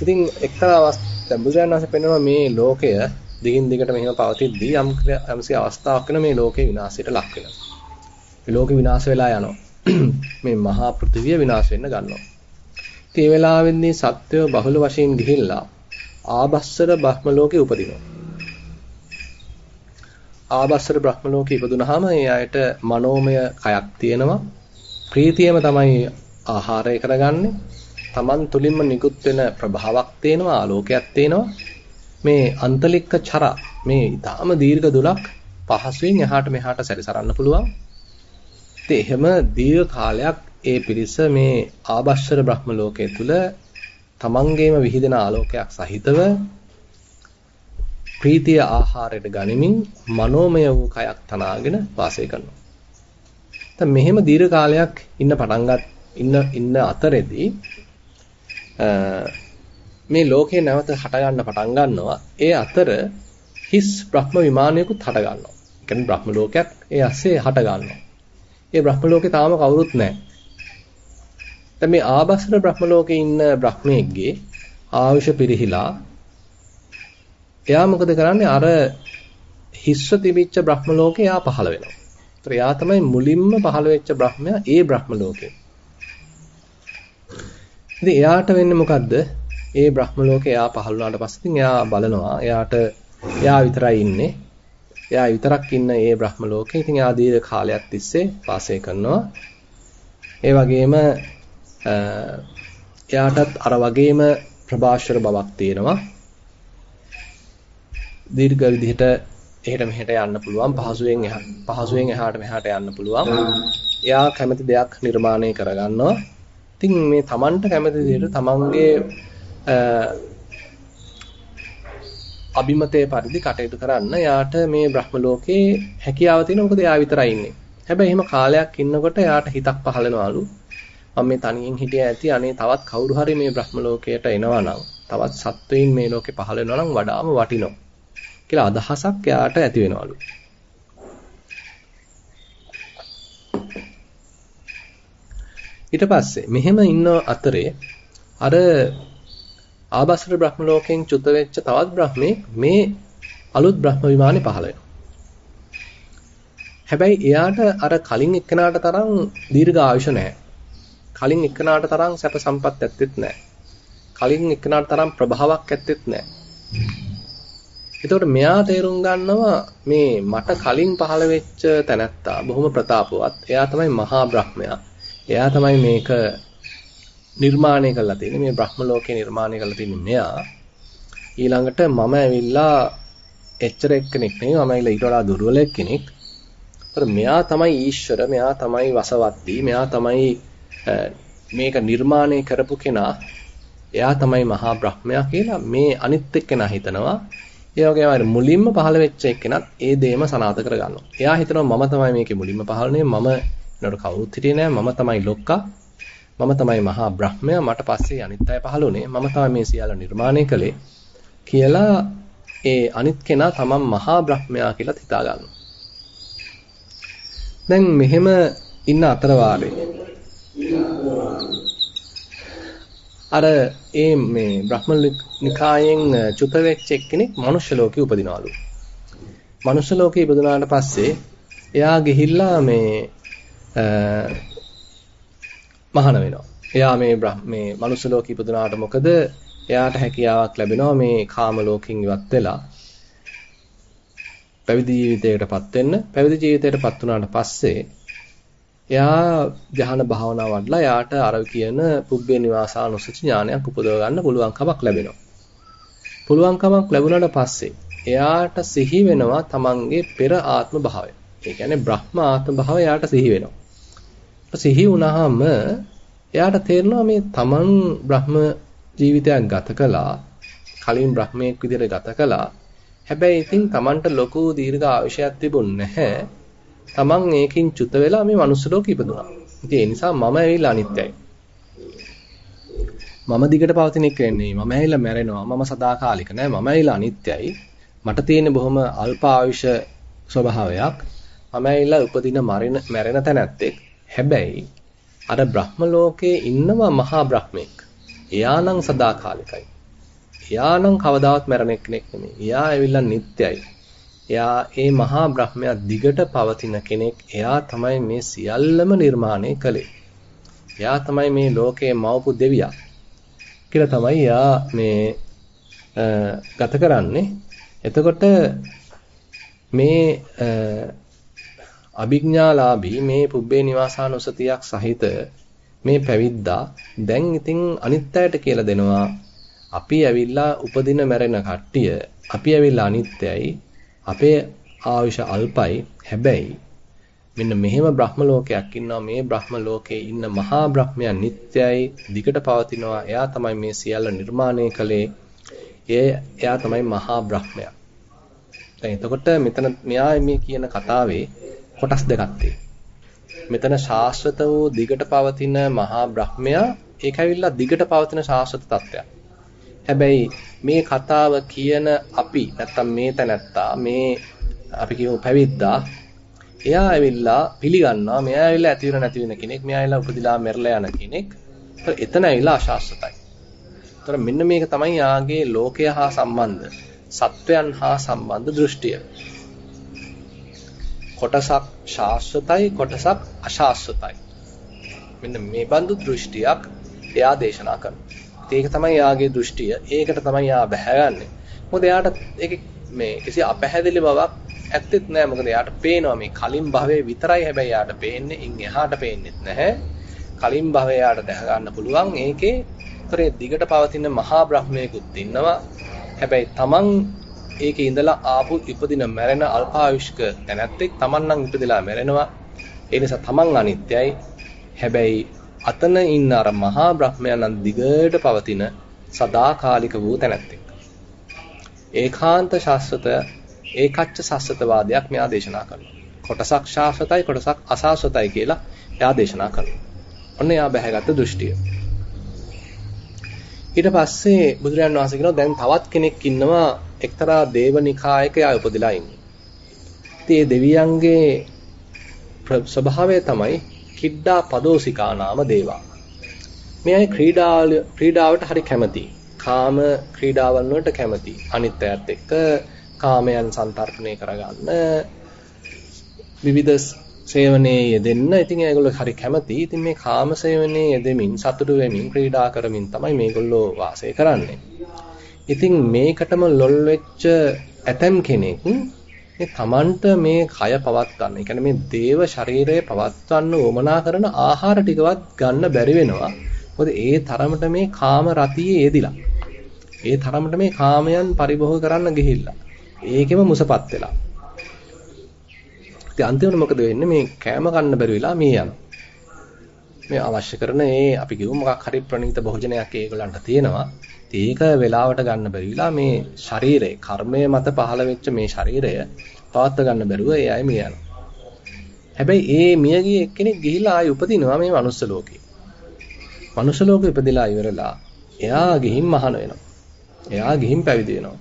ඉතින් එක්තරා දැන් බුදුරජාණන් පෙන්වනවා මේ ලෝකය දිගින් දිගට මෙහෙම පවතිද්දී යම් යම්සි අවස්ථාවක් වෙන මේ ලෝකේ විනාශයට ලක් වෙනවා. මේ ලෝකෙ විනාශ වෙලා යනවා. <clears throat> මේ මහා පෘථිවිය විනාශ වෙන්න ගන්නවා. ඉතින් ඒ වෙලාවෙදී සත්වය බහුල වශයෙන් ගිහිල්ලා ආබස්සර බ්‍රහ්ම ලෝකේ උපදිනවා. ආබස්සර බ්‍රහ්ම ලෝකේ ඉපදුනහම ඒ අයට මනෝමය කයක් තියෙනවා. ප්‍රීතියම තමයි ආහාරය කරගන්නේ. Taman තුලින්ම නිකුත් වෙන ප්‍රභාවක් තේනවා, ආලෝකයක් තේනවා. මේ අන්තලික්ක චර මේ ඊටාම දීර්ඝ දුලක් පහසුවෙන් එහාට මෙහාට සැරිසරන්න පුළුවන්. ඉතින් එහෙම දීර්ඝ කාලයක් ඒ පිරිස මේ ආබස්සර බ්‍රහ්ම ලෝකයේ තුල තමන්ගේම විහිදෙන ආලෝකයක් සහිතව ප්‍රීතිය ආහාරයට ගනිමින් මනෝමය වූ කයක් තනාගෙන වාසය කරනවා. දැන් මෙහෙම දීර්ඝ කාලයක් ඉන්න පටන් ඉන්න ඉන්න අතරෙදී මේ ලෝකේ නැවත හට ගන්න පටන් ගන්නවා. ඒ අතර හිස් බ්‍රහ්ම විමානයකුත් හට ගන්නවා. ඒ කියන්නේ බ්‍රහ්ම ලෝකයක් ඒ ඇස්සේ හට ගන්නවා. ඒ බ්‍රහ්ම ලෝකේ තාම කවුරුත් නැහැ. දැන් මේ ආබස්සර බ්‍රහ්ම ලෝකේ ඉන්න බ්‍රහ්මයෙක්ගේ ආයුෂ පිරිහිලා එයා මොකද කරන්නේ අර හිස්ව තිබිච්ච බ්‍රහ්ම ලෝකේ එයා පහළ වෙනවා. ඒතර එයා තමයි මුලින්ම පහළ වෙච්ච බ්‍රහ්මයා ඒ බ්‍රහ්ම ලෝකේ. ඉතින් එයාට වෙන්නේ මොකද්ද? ඒ බ්‍රහ්ම ලෝකේ එයා පහළ වුණාට පස්සේ ඉතින් එයා බලනවා. එයාට එයා විතරයි ඉන්නේ. එයා විතරක් ඉන්න ඒ බ්‍රහ්ම ලෝකේ ඉතින් එයා දීර්ඝ කාලයක් තිස්සේ වාසය කරනවා. ඒ වගේම එයාටත් අර වගේම ප්‍රභාෂර බවක් තියෙනවා. දීර්ඝ විදිහට එහෙට මෙහෙට යන්න පුළුවන් පහසුවෙන් පහසුවෙන් එහාට මෙහාට යන්න පුළුවන්. එයා කැමති දෙයක් නිර්මාණය කරගන්නවා. ඉතින් මේ Tamanට කැමති විදිහට Tamanගේ අභිමතයේ පරිදි කටයුතු කරන්න යාට මේ බ්‍රහ්ම ලෝකේ හැකියාව තියෙන මොකද යා විතරයි ඉන්නේ. හැබැයි එහෙම කාලයක් ඉන්නකොට යාට හිතක් පහළනවලු. මම මේ තනියෙන් හිටිය ඇති අනේ තවත් කවුරු හරි මේ බ්‍රහ්ම ලෝකයට එනවා නම් තවත් සත්වයින් මේ ලෝකේ පහළ වෙනවා නම් වඩාම වටිනවා කියලා අදහසක් යාට ඇති වෙනවලු. ඊට පස්සේ මෙහෙම ඉන්න අතරේ අර ආබස්සර බ්‍රහ්ම ලෝකයෙන් චුත වෙච්ච තවත් බ්‍රහ්මෙක් මේ අලුත් බ්‍රහ්ම විමානේ පහළ වෙනවා. හැබැයි එයාට අර කලින් එක්කනාට තරම් දීර්ඝ ආයුෂ නැහැ. කලින් එක්කනාට තරම් සැප සම්පත් ඇත්තෙත් නැහැ. කලින් එක්කනාට තරම් ප්‍රභාවක් ඇත්තෙත් නැහැ. එතකොට මෙයා තේරුම් ගන්නවා මේ මට කලින් පහළ වෙච්ච තැනැත්තා බොහොම ප්‍රතාපවත්. එයා තමයි මහා බ්‍රහ්මයා. එයා තමයි මේක නිර්මාණය කරලා තියෙන්නේ. මේ බ්‍රහ්ම ලෝකේ නිර්මාණය කරලා තියෙන්නේ මෙයා. ඊළඟට මම ඇවිල්ලා එච්චර එක්කෙනෙක් නෙවෙයි. මම ඇවිල්ලා ඊට වඩා දුර්වල කෙනෙක්. ඒතර මෙයා තමයි ඊශ්වර, මෙයා තමයි වසවත්ති, මෙයා තමයි මේක නිර්මාණය කරපු කෙනා. එයා තමයි මහා බ්‍රහ්මයා කියලා මේ අනිත් එක්කෙනා හිතනවා. ඒ වගේම මුලින්ම පහළ වෙච්ච එක්කෙනත් ඒ දේම සනාථ කරගන්නවා. එයා හිතනවා මම තමයි මේකේ මුලින්ම පහළනේ මම නඩ කවුරුත් හිටියේ නෑ මම තමයි ලොක්කා. මම තමයි මහා බ්‍රහ්මයා මට පස්සේ අනිත් අය පහළුනේ මම තමයි මේ සියල්ල නිර්මාණය කළේ කියලා ඒ අනිත් කෙනා තමන් මහා බ්‍රහ්මයා කියලා හිතා ගන්නවා. දැන් මෙහෙම ඉන්න අතර අර ඒ මේ බ්‍රහ්ම නිකායෙන් චුත වෙච්ච එක්කෙනෙක් මනුෂ්‍ය ලෝකේ උපදිනවලු. මනුෂ්‍ය ලෝකේ ඉපදුනාට පස්සේ එයා ගිහිල්ලා මේ මහාන වෙනවා. එයා මේ මේ මනුස්ස ලෝකෙ ඉපදුනාට මොකද එයාට හැකියාවක් ලැබෙනවා මේ කාම ලෝකෙන් ඉවත් වෙලා පැවිදි ජීවිතයකටපත් වෙන්න. පැවිදි ජීවිතයටපත් වුණාට පස්සේ එයා ධ්‍යාන භාවනා වඩලා යාට අර කියන පුබ්බේ නිවාසානුසති ඥානයක් උපදව ගන්න පුළුවන්කමක් ලැබෙනවා. පුළුවන්කමක් ලැබුණාට පස්සේ එයාට සිහි වෙනවා තමන්ගේ පෙර ආත්ම භාවය. ඒ කියන්නේ බ්‍රහ්ම ආත්ම භාවය එයාට සිහි වෙනවා. සිහි වුණාම එයාට තේරෙනවා මේ තමන් බ්‍රහ්ම ජීවිතයක් ගත කළා කලින් බ්‍රහ්මයෙක් විදිහට ගත කළා. හැබැයි ඉතින් තමන්ට ලොකු දීර්ඝ ආයුෂයක් තිබුණ නැහැ. තමන් ඒකින් චුත වෙලා මේ මනුස්ස ලෝකෙ ඉපදුනා ඉතින් ඒ නිසා මම ඇවිල්ලා අනිත්‍යයි. මම දිගට පවතින එක වෙන්නේ මම ඇවිල්ලා මැරෙනවා. මම සදාකාලික නෑ. මම ඇවිල්ලා අනිත්‍යයි. මට තියෙන බොහොම අල්ප ආයුෂ ස්වභාවයක්. මම ඇවිල්ලා උපදින මැරෙන තැනැත්තෙක්. හැබැයි අර බ්‍රහ්ම ලෝකයේ ඉන්නවා මහා බ්‍රහ්මෙක්. එයානම් සදාකාලිකයි. එයානම් කවදාවත් මැරෙන කෙනෙක් නෙමෙයි. එයා ඇවිල්ලා නිට්ටයයි. එයා ඒ මහා බ්‍රහ්මයා දිගට පවතින කෙනෙක්. එයා තමයි මේ සියල්ලම නිර්මාණය කළේ. එයා තමයි මේ ලෝකයේ මවපු දෙවියා. කියලා තමයි එයා මේ ගත කරන්නේ. එතකොට මේ අභිඥාලාභී මේ පුබ්බේ නිවාසානුසතියක් සහිත මේ පැවිද්දා දැන් ඉතින් අනිත්‍යයට කියලා දෙනවා. අපි ඇවිල්ලා උපදින මැරෙන කට්ටිය අපි ඇවිල්ලා අනිත්‍යයි අපේ ආයුෂ අල්පයි හැබැයි මෙන්න මෙහෙම බ්‍රහ්ම ලෝකයක් ඉන්නවා. මේ බ්‍රහ්ම ලෝකේ ඉන්න මහා බ්‍රහ්මයා නිට්ටයයි දිගට පවතිනවා. එයා තමයි මේ සියල්ල නිර්මාණය කළේ. ඒ එයා තමයි මහා බ්‍රහ්මයා. දැන් එතකොට මෙතන මෙයා මේ කියන කතාවේ කොටස් දෙකක් මෙතන ශාස්ත්‍රත වූ දිගට පවතින මහා බ්‍රහ්මයා ඒක ඇවිල්ලා දිගට පවතින ශාස්ත්‍රත තත්ත්වයක්. හැබැයි මේ කතාව කියන අපි නැත්තම් මේ තැනැත්තා මේ අපි කියමු පැවිද්දා එයා ඇවිල්ලා පිළිගන්නවා මෙයා ඇවිල්ලා ඇති වෙන නැති වෙන කෙනෙක් මෙයා ඇවිල්ලා උපදිලා මැරලා යන කෙනෙක්. එතන ඇවිල්ලා අශාස්ත්‍රතයි. ඒතර මෙන්න මේක තමයි යාගේ ලෝකය හා සම්බන්ධ සත්වයන් හා සම්බන්ධ දෘෂ්ටිය. කොටසක් ශාස්ත්‍රතයි කොටසක් අශාස්ත්‍රතයි. මෙන්න මේ බඳු දෘෂ්ටියක් එයා දේශනා කරනවා. ඒක තමයි එයාගේ දෘෂ්ටිය. ඒකට තමයි එයා බැහැගන්නේ. මොකද එයාට ඒක මේ කිසි අපැහැදිලි බවක් ඇත්තෙත් නෑ. මොකද එයාට පේනවා මේ කලින් භවයේ විතරයි හැබැයි එයාට පේන්නේ. ඉන් එහාට පේන්නේත් නැහැ. කලින් භවයේ එයාට දැක ගන්න පුළුවන්. ඒකේ උතරේ දිගට පවතින මහා බ්‍රහ්මයෙකුත් ඉන්නවා. හැබැයි තමන් ඒකේ ඉඳලා ආපු ඉපදින මැරෙන අල්පායුෂ්ක තැනැත්තෙක් Taman නම් ඉපදලා මැරෙනවා. ඒ නිසා Taman අනිත්‍යයි. හැබැයි අතන ඉන්න අර මහා බ්‍රහ්මයන්න් දිගට පවතින සදාකාලික වූ තැනැත්තෙක්. ඒකාන්ත ශාස්ත්‍රත ඒකච්ච ශාස්ත්‍රතවාදයක් මෙයා දේශනා කරනවා. කොටසක් ශාස්ත්‍රතයි කොටසක් අශාස්ත්‍රතයි කියලා එයා දේශනා කරනවා. ඔන්න එයා බැහැගත්තු දෘෂ්ටිය. ඊට පස්සේ බුදුරජාන් වහන්සේ කියනවා දැන් තවත් කෙනෙක් ඉන්නවා එක්තරා දේවනිකායක යා උපදිලා ඉන්නේ. ඉතින් දෙවියන්ගේ ස්වභාවය තමයි කිඩ්ඩා පදෝසිකා නාම දේවා. මේ අය ක්‍රීඩාවල ක්‍රීඩාවට හරි කැමතියි. කාම ක්‍රීඩාවල් වලට කැමතියි. අනිත් අයත් එක්ක කාමයන් සංතරපණය කරගන්න විවිධ සේවනයේ යෙදෙන්න. ඉතින් ඒගොල්ලෝ හරි කැමතියි. ඉතින් මේ කාම සේවනයේ යෙදෙමින් සතුටු වෙමින් ක්‍රීඩා කරමින් තමයි මේගොල්ලෝ වාසය කරන්නේ. ඉතින් මේකටම ලොල් වෙච්ච ඇතම් කෙනෙක් මේ තමන්ට මේ කය පවත්වන්න. ඒ කියන්නේ මේ දේව ශරීරය පවත්වන්න උවමනා කරන ආහාර ටිකවත් ගන්න බැරි වෙනවා. මොකද ඒ තරමට මේ කාම රතියේ යෙදිලා. ඒ තරමට මේ කාමයන් පරිභෝග කරන්න ගිහිල්ලා. ඒකෙම මුසපත් වෙලා. ඉතින් අන්තිමට මොකද වෙන්නේ මේ කෑම ගන්න බැරි වෙලා මේ යනවා. මේ අවශ්‍ය කරන ඒ අපි කිව්ව මොකක් හරි ප්‍රණීත භෝජනයක් ඒගොල්ලන්ට තියෙනවා. ඒක වෙලාවට ගන්න බැරි වෙලා මේ ශරීරය කර්මය මත පහළ වෙච්ච මේ ශරීරය පවත්ව ගන්න බැරුව ඒ අය මිය යනවා. හැබැයි ඒ මියගිය එක්කෙනෙක් ගිහිලා ආයි උපදිනවා මේ මනුස්ස ලෝකේ. මනුස්ස ලෝකෙ ඉපදිලා ඉවරලා එයා ගිහින් මහාන වෙනවා. එයා ගිහින් පැවිදි වෙනවා.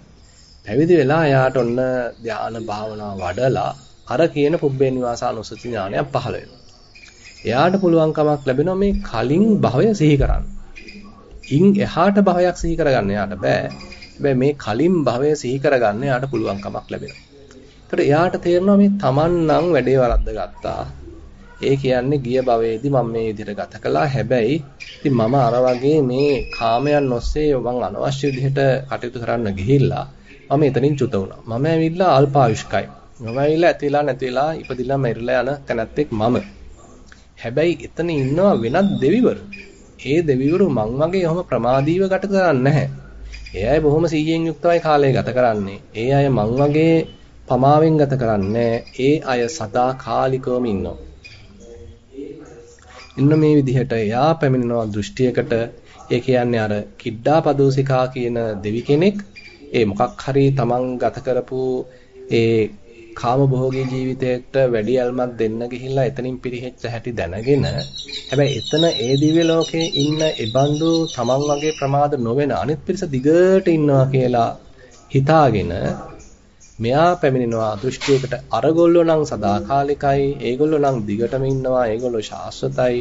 පැවිදි වෙලා එයාට ඔන්න ධාන භාවනා වඩලා අර කියන පුබ්බේ නිවාසානුස්සති ඥානයක් පහළ වෙනවා. එයාට පුළුවන්කමක් ලැබෙනවා මේ කලින් භවය සිහි කරන්න. ඉන් එහාට භවයක් සිහි කරගන්න යාට බෑ. හැබැයි මේ කලින් භවය සිහි කරගන්න යාට පුළුවන්කමක් ලැබෙනවා. ඒතර එයාට තේරෙනවා මේ Taman නම් වැඩේ වරද්ද ගත්තා. ඒ කියන්නේ ගිය භවයේදී මම මේ විදිහට ගත කළා. හැබැයි ඉතින් මම අර වගේ මේ කාමයන් ඔස්සේ මං අනවශ්‍ය විදිහට කටයුතු කරන්න ගිහිල්ලා මම එතනින් චුත වුණා. මම ඇවිල්ලා අල්පායුෂ්කයි. මම ඇවිල්ලා ඇතිලා නැතිලා ඉපදිලා මැරිලා යන තැනැත්තෙක් මම. හැබැයි එතන ඉන්නවා වෙනත් දෙවිවරු. ඒ දෙවිවරු මං වගේ ඔහොම ප්‍රමාදීව ගත කරන්නේ නැහැ. ඒ අය බොහොම සීයෙන් යුක්තවයි කාලය ගත කරන්නේ. ඒ අය මං වගේ පමාවෙන් ගත කරන්නේ ඒ අය සදා කාලිකවම ඉන්නවා. ඉන්න මේ විදිහට එයා පැමිණෙනවා දෘෂ්ටියකට ඒ කියන්නේ අර කිඩ්ඩා පදෝසිකා කියන දෙවි කෙනෙක් ඒ මොකක් හරි තමන් ගත කරපු ඒ කාම භෝගී ජීවිතයට වැඩි යල්මක් දෙන්න ගිහිල්ලා එතනින් පිරිහෙච්ච හැටි දැනගෙන හැබැයි එතන ඒ දිව්‍ය ලෝකේ ඉන්න ඒබඳු තමන් වගේ ප්‍රමාද නොවන අනිත් පිරිස දිගට ඉන්නවා කියලා හිතාගෙන මෙයා පැමිණෙනවා දෘෂ්ටියකට අරගොල්ලෝ නම් සදාකාලිකයි ඒගොල්ලෝ නම් දිගටම ඉන්නවා ඒගොල්ලෝ ශාස්වතයි.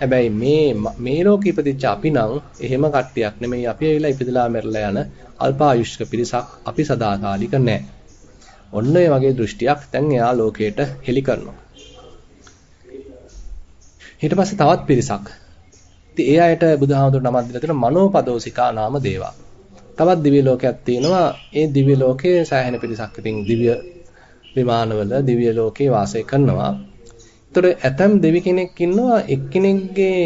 හැබැයි මේ මේ ලෝකෙ ඉපදිච්ච අපි නම් එහෙම කට්ටියක් නෙමෙයි අපි ඇවිල්ලා ඉපදලා මැරලා යන අල්පායුෂ්ක පිරිසක් අපි සදාකාලික නැහැ ඔන්න ඒ වගේ දෘෂ්ටියක් දැන් එයා ලෝකයට හෙළි කරනවා. ඊට පස්සේ තවත් පිරිසක්. ඉතින් ඒ අයට බුදුහාමුදුරු නමක් දීලා තියෙන මනෝපදෝසිකා නාම දේවා. තවත් දිව්‍ය ලෝකයක් තියෙනවා. ඒ දිව්‍ය ලෝකයේ සෑහෙන පිරිසක් ඉතින් දිව්‍ය විමානවල දිව්‍ය ලෝකේ වාසය කරනවා. ඒතර ඇතම් දෙවි කෙනෙක් ඉන්නවා එක්කෙනෙක්ගේ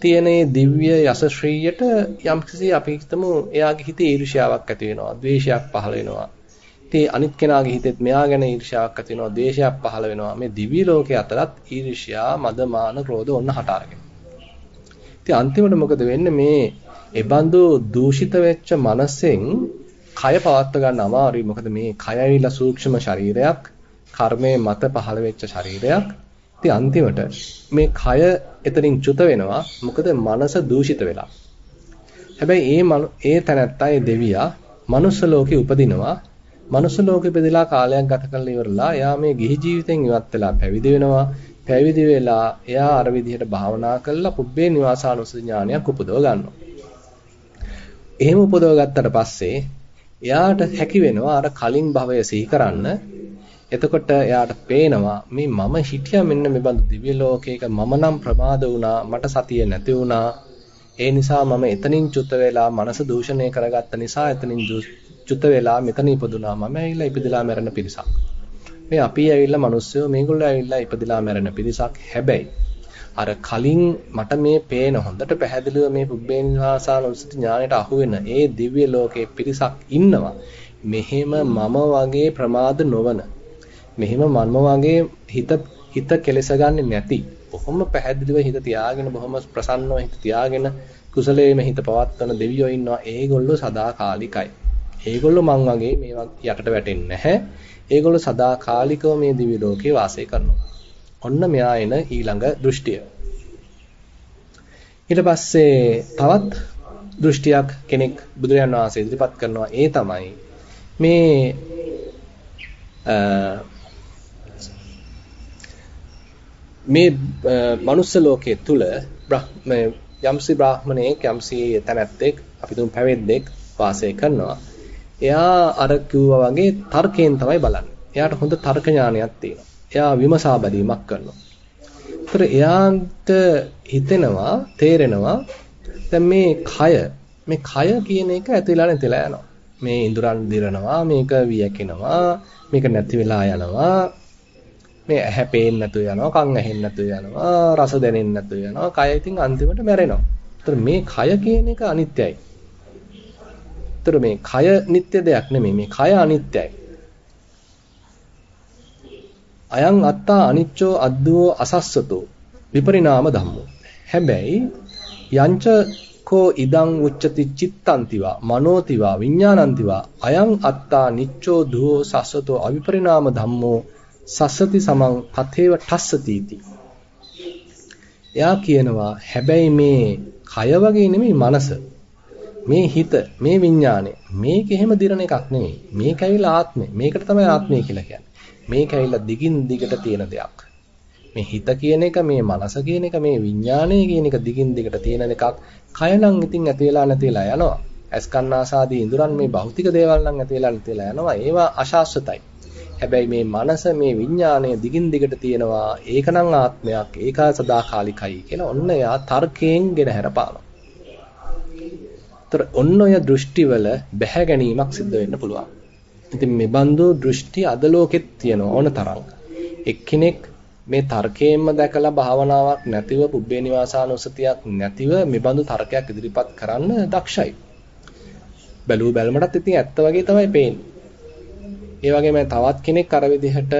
තියෙන දිව්‍ය යසශ්‍රීයට යම්කිසි අපි හිතමු එයාගේ හිතේ ඊර්ෂ්‍යාවක් ඇති වෙනවා, ද්වේෂයක් පහළ වෙනවා. ඉතින් අනිත් කෙනාගේ හිතෙත් මෙයා ගැන ඊර්ෂ්‍යාවක් ඇති වෙනවා, ද්වේෂයක් පහළ වෙනවා. මේ දිව්‍ය ලෝකයේ අතරත් ඊර්ෂ්‍යා, මද, මාන, ක්‍රෝධ ඔන්න හට අරගෙන. ඉතින් අන්තිමට මොකද වෙන්නේ මේ එබඳු දූෂිත වෙච්ච මනසෙන් කය පවත්ව ගන්න අමාරුයි. මොකද මේ කය ඇවිල්ලා සූක්ෂම ශරීරයක්, කර්මයේ මත පහළ වෙච්ච ශරීරයක්. ඉතින් අන්තිමට මේ කය එතනින් චුත වෙනවා. මොකද මනස දූෂිත වෙලා. හැබැයි ඒ ඒ තැනත්තා ඒ දෙවියා මනුස්ස ලෝකේ උපදිනවා මනුස්ස ලෝකෙ ඉපදලා කාලයක් ගත කරලා ඉවරලා එයා මේ ගිහි ජීවිතෙන් ඉවත් වෙලා පැවිදි වෙනවා. පැවිදි වෙලා එයා අර විදිහට භාවනා කරලා පුබ්බේ නිවාසානුසති ඥානයක් උපදව ගන්නවා. එහෙම උපදව ගත්තට පස්සේ එයාට හැකි වෙනවා අර කලින් භවය සිහි කරන්න. එතකොට එයාට පේනවා මේ මම හිටියා මෙන්න මේ බඳු දිව්‍ය ලෝකයක මම නම් ප්‍රමාද වුණා මට සතිය නැති වුණා ඒ නිසා මම එතනින් චුත වෙලා මනස දූෂණය කරගත්ත නිසා එතනින් චුත වෙලා මෙතන ඉපදුනා මම ඇවිල්ලා ඉපදලා මැරෙන පිරිසක්. මේ අපි ඇවිල්ලා මිනිස්සුયો මේගොල්ලෝ ඇවිල්ලා ඉපදලා මැරෙන පිරිසක්. හැබැයි අර කලින් මට මේ පේන හොඳට පැහැදිලිව මේ පුබ්බේන් වාසානුසති ඥාණයට අහු වෙන ඒ දිව්‍ය ලෝකයේ පිරිසක් ඉන්නවා. මෙහෙම මම වගේ ප්‍රමාද නොවන. මෙහෙම මම වගේ හිත හිත කෙලස නැති බොහොම පැහැදිලිව හිත තියාගෙන බොහොම ප්‍රසන්නව හිත තියාගෙන කුසලයේම හිත පවත්වන දෙවියෝ ඉන්නවා. ඒගොල්ලෝ සදාකාලිකයි. ඒගොල්ලෝ මං වගේ මේවා යටට වැටෙන්නේ නැහැ. ඒගොල්ලෝ සදාකාලිකව මේ දිව්‍ය ලෝකේ වාසය කරනවා. ඔන්න මෙයා එන ඊළඟ දෘෂ්ටිය. ඊට පස්සේ තවත් දෘෂ්ටියක් කෙනෙක් බුදුරජාණන් වහන්සේ ඉදිරිපත් කරනවා. ඒ තමයි මේ මේ මනුස්ස ලෝකයේ තුල යම්සි බ්‍රාහමණයෙක් යම්සි තැනැත්තෙක් අපි තුන් පැවිද්දෙක් වාසය කරනවා. එයා අර කිව්වා වගේ තර්කයෙන් තමයි බලන්නේ. එයාට හොඳ තර්ක ඥානයක් තියෙනවා. එයා විමසා බැලීමක් කරනවා. ඒතර එයාට හිතෙනවා, තේරෙනවා දැන් මේ කය මේ කය කියන එක ඇතිලා නැතිලා යනවා. මේ ඉඳුරන් දිරනවා, මේක වියකිනවා, මේක නැති වෙලා යනවා. මේ ඇහැ පේන්නේ නැතුව යනවා, කන් ඇහෙන්නේ නැතුව යනවා, රස දැනෙන්නේ නැතුව යනවා. කය ඉතින් අන්තිමට මැරෙනවා. ඒතර මේ කය කියන එක අනිත්‍යයි. ඒතර මේ කය නිත්‍ය දෙයක් නෙමෙයි. මේ කය අනිත්‍යයි. අයං අත්තා අනිච්චෝ අද්දුවෝ අසස්සතෝ විපරිණාම ධම්මෝ. හැබැයි යංච කෝ ඉදං උච්චති චිත්තන්තිවා මනෝතිවා විඥානන්තිවා අයං අත්තා නිච්චෝ දුවෝ සස්සතෝ අවිපරිණාම ධම්මෝ සස්සති සමං තතේව ඨස්සතිති. එයා කියනවා හැබැයි මේ කය වගේ නෙමෙයි මනස. මේ හිත, මේ විඥානය මේක එහෙම දිරන එකක් නෙමෙයි. මේක ඇවිල්ලා ආත්මය. මේකට තමයි ආත්මය කියලා කියන්නේ. මේක ඇවිල්ලා දිගින් දිගට තියෙන දෙයක්. මේ හිත කියන එක, මේ මනස කියන එක, මේ විඥානය කියන එක දිගින් දිගට තියෙන එකක්. කය නම් ඉතින් ඇති වෙලා නැති වෙලා යනවා. ඇස් කන්නාසාදී ඉඳුරන් මේ භෞතික දේවල් නම් ඇති වෙලා නැති වෙලා යනවා. ඒවා අශාස්වතයි. හැබැයි මේ මනස මේ විඥාණය දිගින් දිගට තියෙනවා ඒකනම් ආත්මයක් ඒක සදාකාලිකයි කියලා ඔන්න එයා තර්කයෙන් ගෙන හැරපානවා. ତර ඔන්න ඔය දෘෂ්ටිවල බැහැ ගැනීමක් සිද්ධ වෙන්න පුළුවන්. ඉතින් මේ බඳු දෘෂ්ටි අද ලෝකෙත් තියෙනවා ඕන තරම්. එක්කෙනෙක් මේ තර්කයෙන්ම දැකලා භාවනාවක් නැතිව පුබ්බේ නිවාසානුසතියක් නැතිව මේ බඳු තර්කයක් ඉදිරිපත් කරන්න දක්ෂයි. බැලුව බැලමටත් ඉතින් ඇත්ත වගේ තමයි පේන්නේ. ඒ වගේම තවත් කෙනෙක් අර විදිහට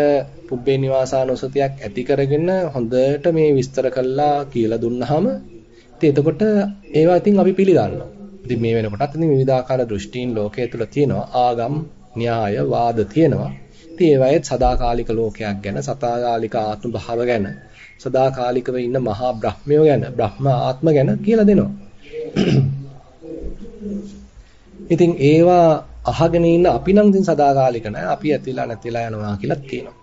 පුබ්බේ නිවාසානුසතියක් ඇති කරගෙන හොඳට මේ විස්තර කළා කියලා දුන්නාම ඉතින් එතකොට ඒවා ඉතින් අපි පිළිගන්නවා. ඉතින් මේ වෙනකොටත් ඉතින් විවිධාකාර දෘෂ්ටීන් ලෝකයේ තුල තියෙනවා. ආගම්, න්‍යාය, වාද තියෙනවා. ඉතින් ඒවයේ සදාකාලික ලෝකයක් ගැන, සදාකාලික ආත්ම භාව ගැන, සදාකාලිකව ඉන්න මහා බ්‍රහ්මයෝ ගැන, බ්‍රහ්ම ආත්ම ගැන කියලා දෙනවා. ඉතින් ඒවා අහගෙන ඉන්න අපි නම් ඉතින් සදාකාලික නැහැ. අපි ඇතිලා නැතිලා යනවා කියලා කියනවා.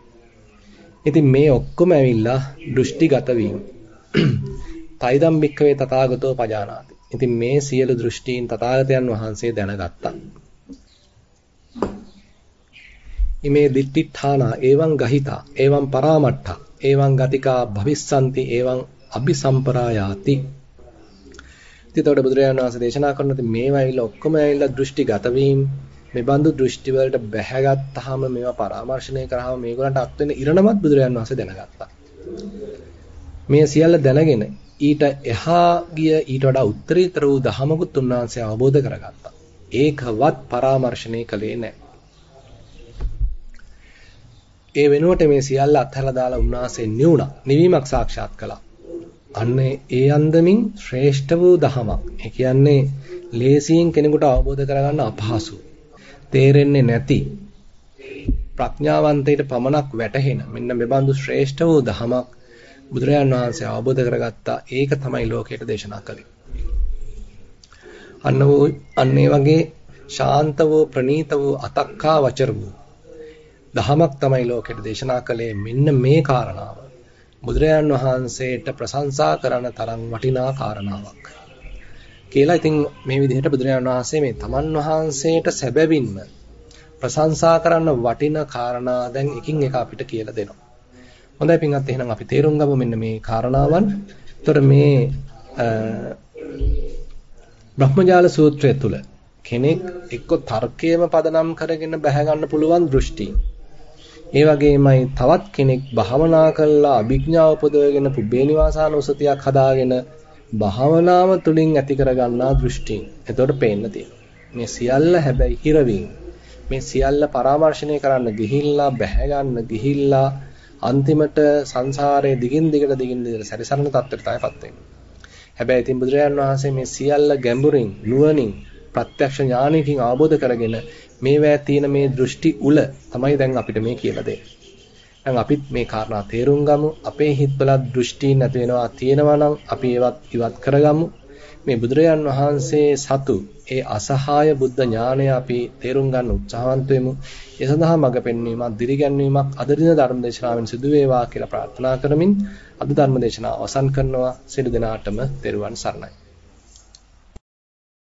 ඉතින් මේ ඔක්කොම ඇවිල්ලා දෘෂ්ටිගත වීම. තයිදම් බික්කවේ තථාගතෝ පජානාති. ඉතින් මේ සියලු දෘෂ්ටීන් තථාගතයන් වහන්සේ දැනගත්තා. ඉමේ දිට්ඨානා එවං ගහිතා එවං පරාමට්ඨා එවං ගතිකා භවිස්සanti එවං අபிසම්පරායාති ඉතින් එතකොට බුදුරජාණන් වහන්සේ දේශනා කරන මේවා ඇවිල්ලා ඔක්කොම ඇවිල්ලා දෘෂ්ටිගත වීම මේ බඳු දෘෂ්ටි වලට බැහැගත්තාම මේවා පරාමර්ශණය කරාම මේගොල්ලන්ට අත් වෙන ඉරණමත් බුදුරජාන් වහන්සේ දැනගත්තා. මේ සියල්ල දැනගෙන ඊට එහා ගිය ඊට වඩා උත්තරීතර වූ ධහමකුත් උන්වහන්සේ අවබෝධ කරගත්තා. ඒකවත් පරාමර්ශණය කළේ නැහැ. ඒ වෙනුවට මේ සියල්ල අත්හැරලා දාලා උන්වහන්සේ නිවුණා. නිවීමක් සාක්ෂාත් කළා. අන්න ඒ අන්දමින් ශ්‍රේෂ්ඨ වූ දහමක්. ඒ කියන්නේ ලේසියෙන් කෙනෙකුට අවබෝධ කරගන්න අපහසු. තේරෙන්නේ නැති ප්‍රඥාවන්තයට පමණක් වැටහෙන මෙන්න මෙබඳු ශ්‍රේෂ්ඨ වූ ධමයක් බුදුරජාන් වහන්සේ අවබෝධ කරගත්තා. ඒක තමයි ලෝකයට දේශනා කළේ. අන්න වූ අන්න වගේ ශාන්ත වූ ප්‍රණීත වූ අතක්කා වචර වූ ධමයක් තමයි ලෝකයට දේශනා කළේ. මෙන්න මේ කාරණාව බුදුරජාන් වහන්සේට ප්‍රශංසා කරන තරම් වටිනා කාරණාවක්. කියලා ඉතින් මේ විදිහට බුදුරජාණන් වහන්සේ මේ තමන් වහන්සේට සැබවින්ම ප්‍රශංසා කරන්න වටින කාරණා දැන් එකින් එක අපිට කියලා දෙනවා. හොඳයි පින්වත් එහෙනම් අපි තේරුම් ගමු මෙන්න මේ කාරණාවන්. ඒතර මේ බ්‍රහ්මජාල සූත්‍රය තුල කෙනෙක් එක්ක තර්කයේම පදනම් කරගෙන බැහැ ගන්න පුළුවන් දෘෂ්ටි. ඒ වගේමයි තවත් කෙනෙක් භාවනා කළා අභිඥාව උපදවගෙන පුබ්බේ නිවාසානුසතියක් හදාගෙන භාවනාව තුළින් ඇති කරගන්නා දෘෂ්ටීන්. එතකොට පේන්න තියෙනවා. මේ සියල්ල හැබැයි හිරවීම. මේ සියල්ල පරාමර්ශණය කරන්න ගිහිල්ලා බැහැ ගන්න ගිහිල්ලා අන්තිමට සංසාරයේ දිගින් දිගට දිගින් දිගට සැරිසරන තත්ත්වයට තමයිපත් වෙන්නේ. හැබැයි ඉතින් බුදුරජාණන් වහන්සේ මේ සියල්ල ගැඹුරින් නුවණින් ප්‍රත්‍යක්ෂ ඥානයකින් අවබෝධ කරගෙන මේවැය තියෙන මේ දෘෂ්ටි උල තමයි දැන් අපිට මේ කියලා දෙන්නේ. දැන් අපිත් මේ කාරණා තේරුම් ගමු. අපේ හිතවල දෘෂ්ටි නැති වෙනවා තියෙනවා නම් අපි ඒවත් ඉවත් කරගමු. මේ බුදුරජාන් වහන්සේ සතු ඒ අසහාය බුද්ධ ඥානය අපි තේරුම් ගන්න උත්සාහවන්ත වෙමු. ඒ සඳහා මඟ පෙන්වීමක්, දිරිගැන්වීමක් අද දින ධර්ම දේශනාවෙන් සිදු වේවා කියලා ප්‍රාර්ථනා කරමින් අද ධර්ම දේශනාව අවසන් කරනවා. සියලු දෙනාටම තෙරුවන් සරණයි.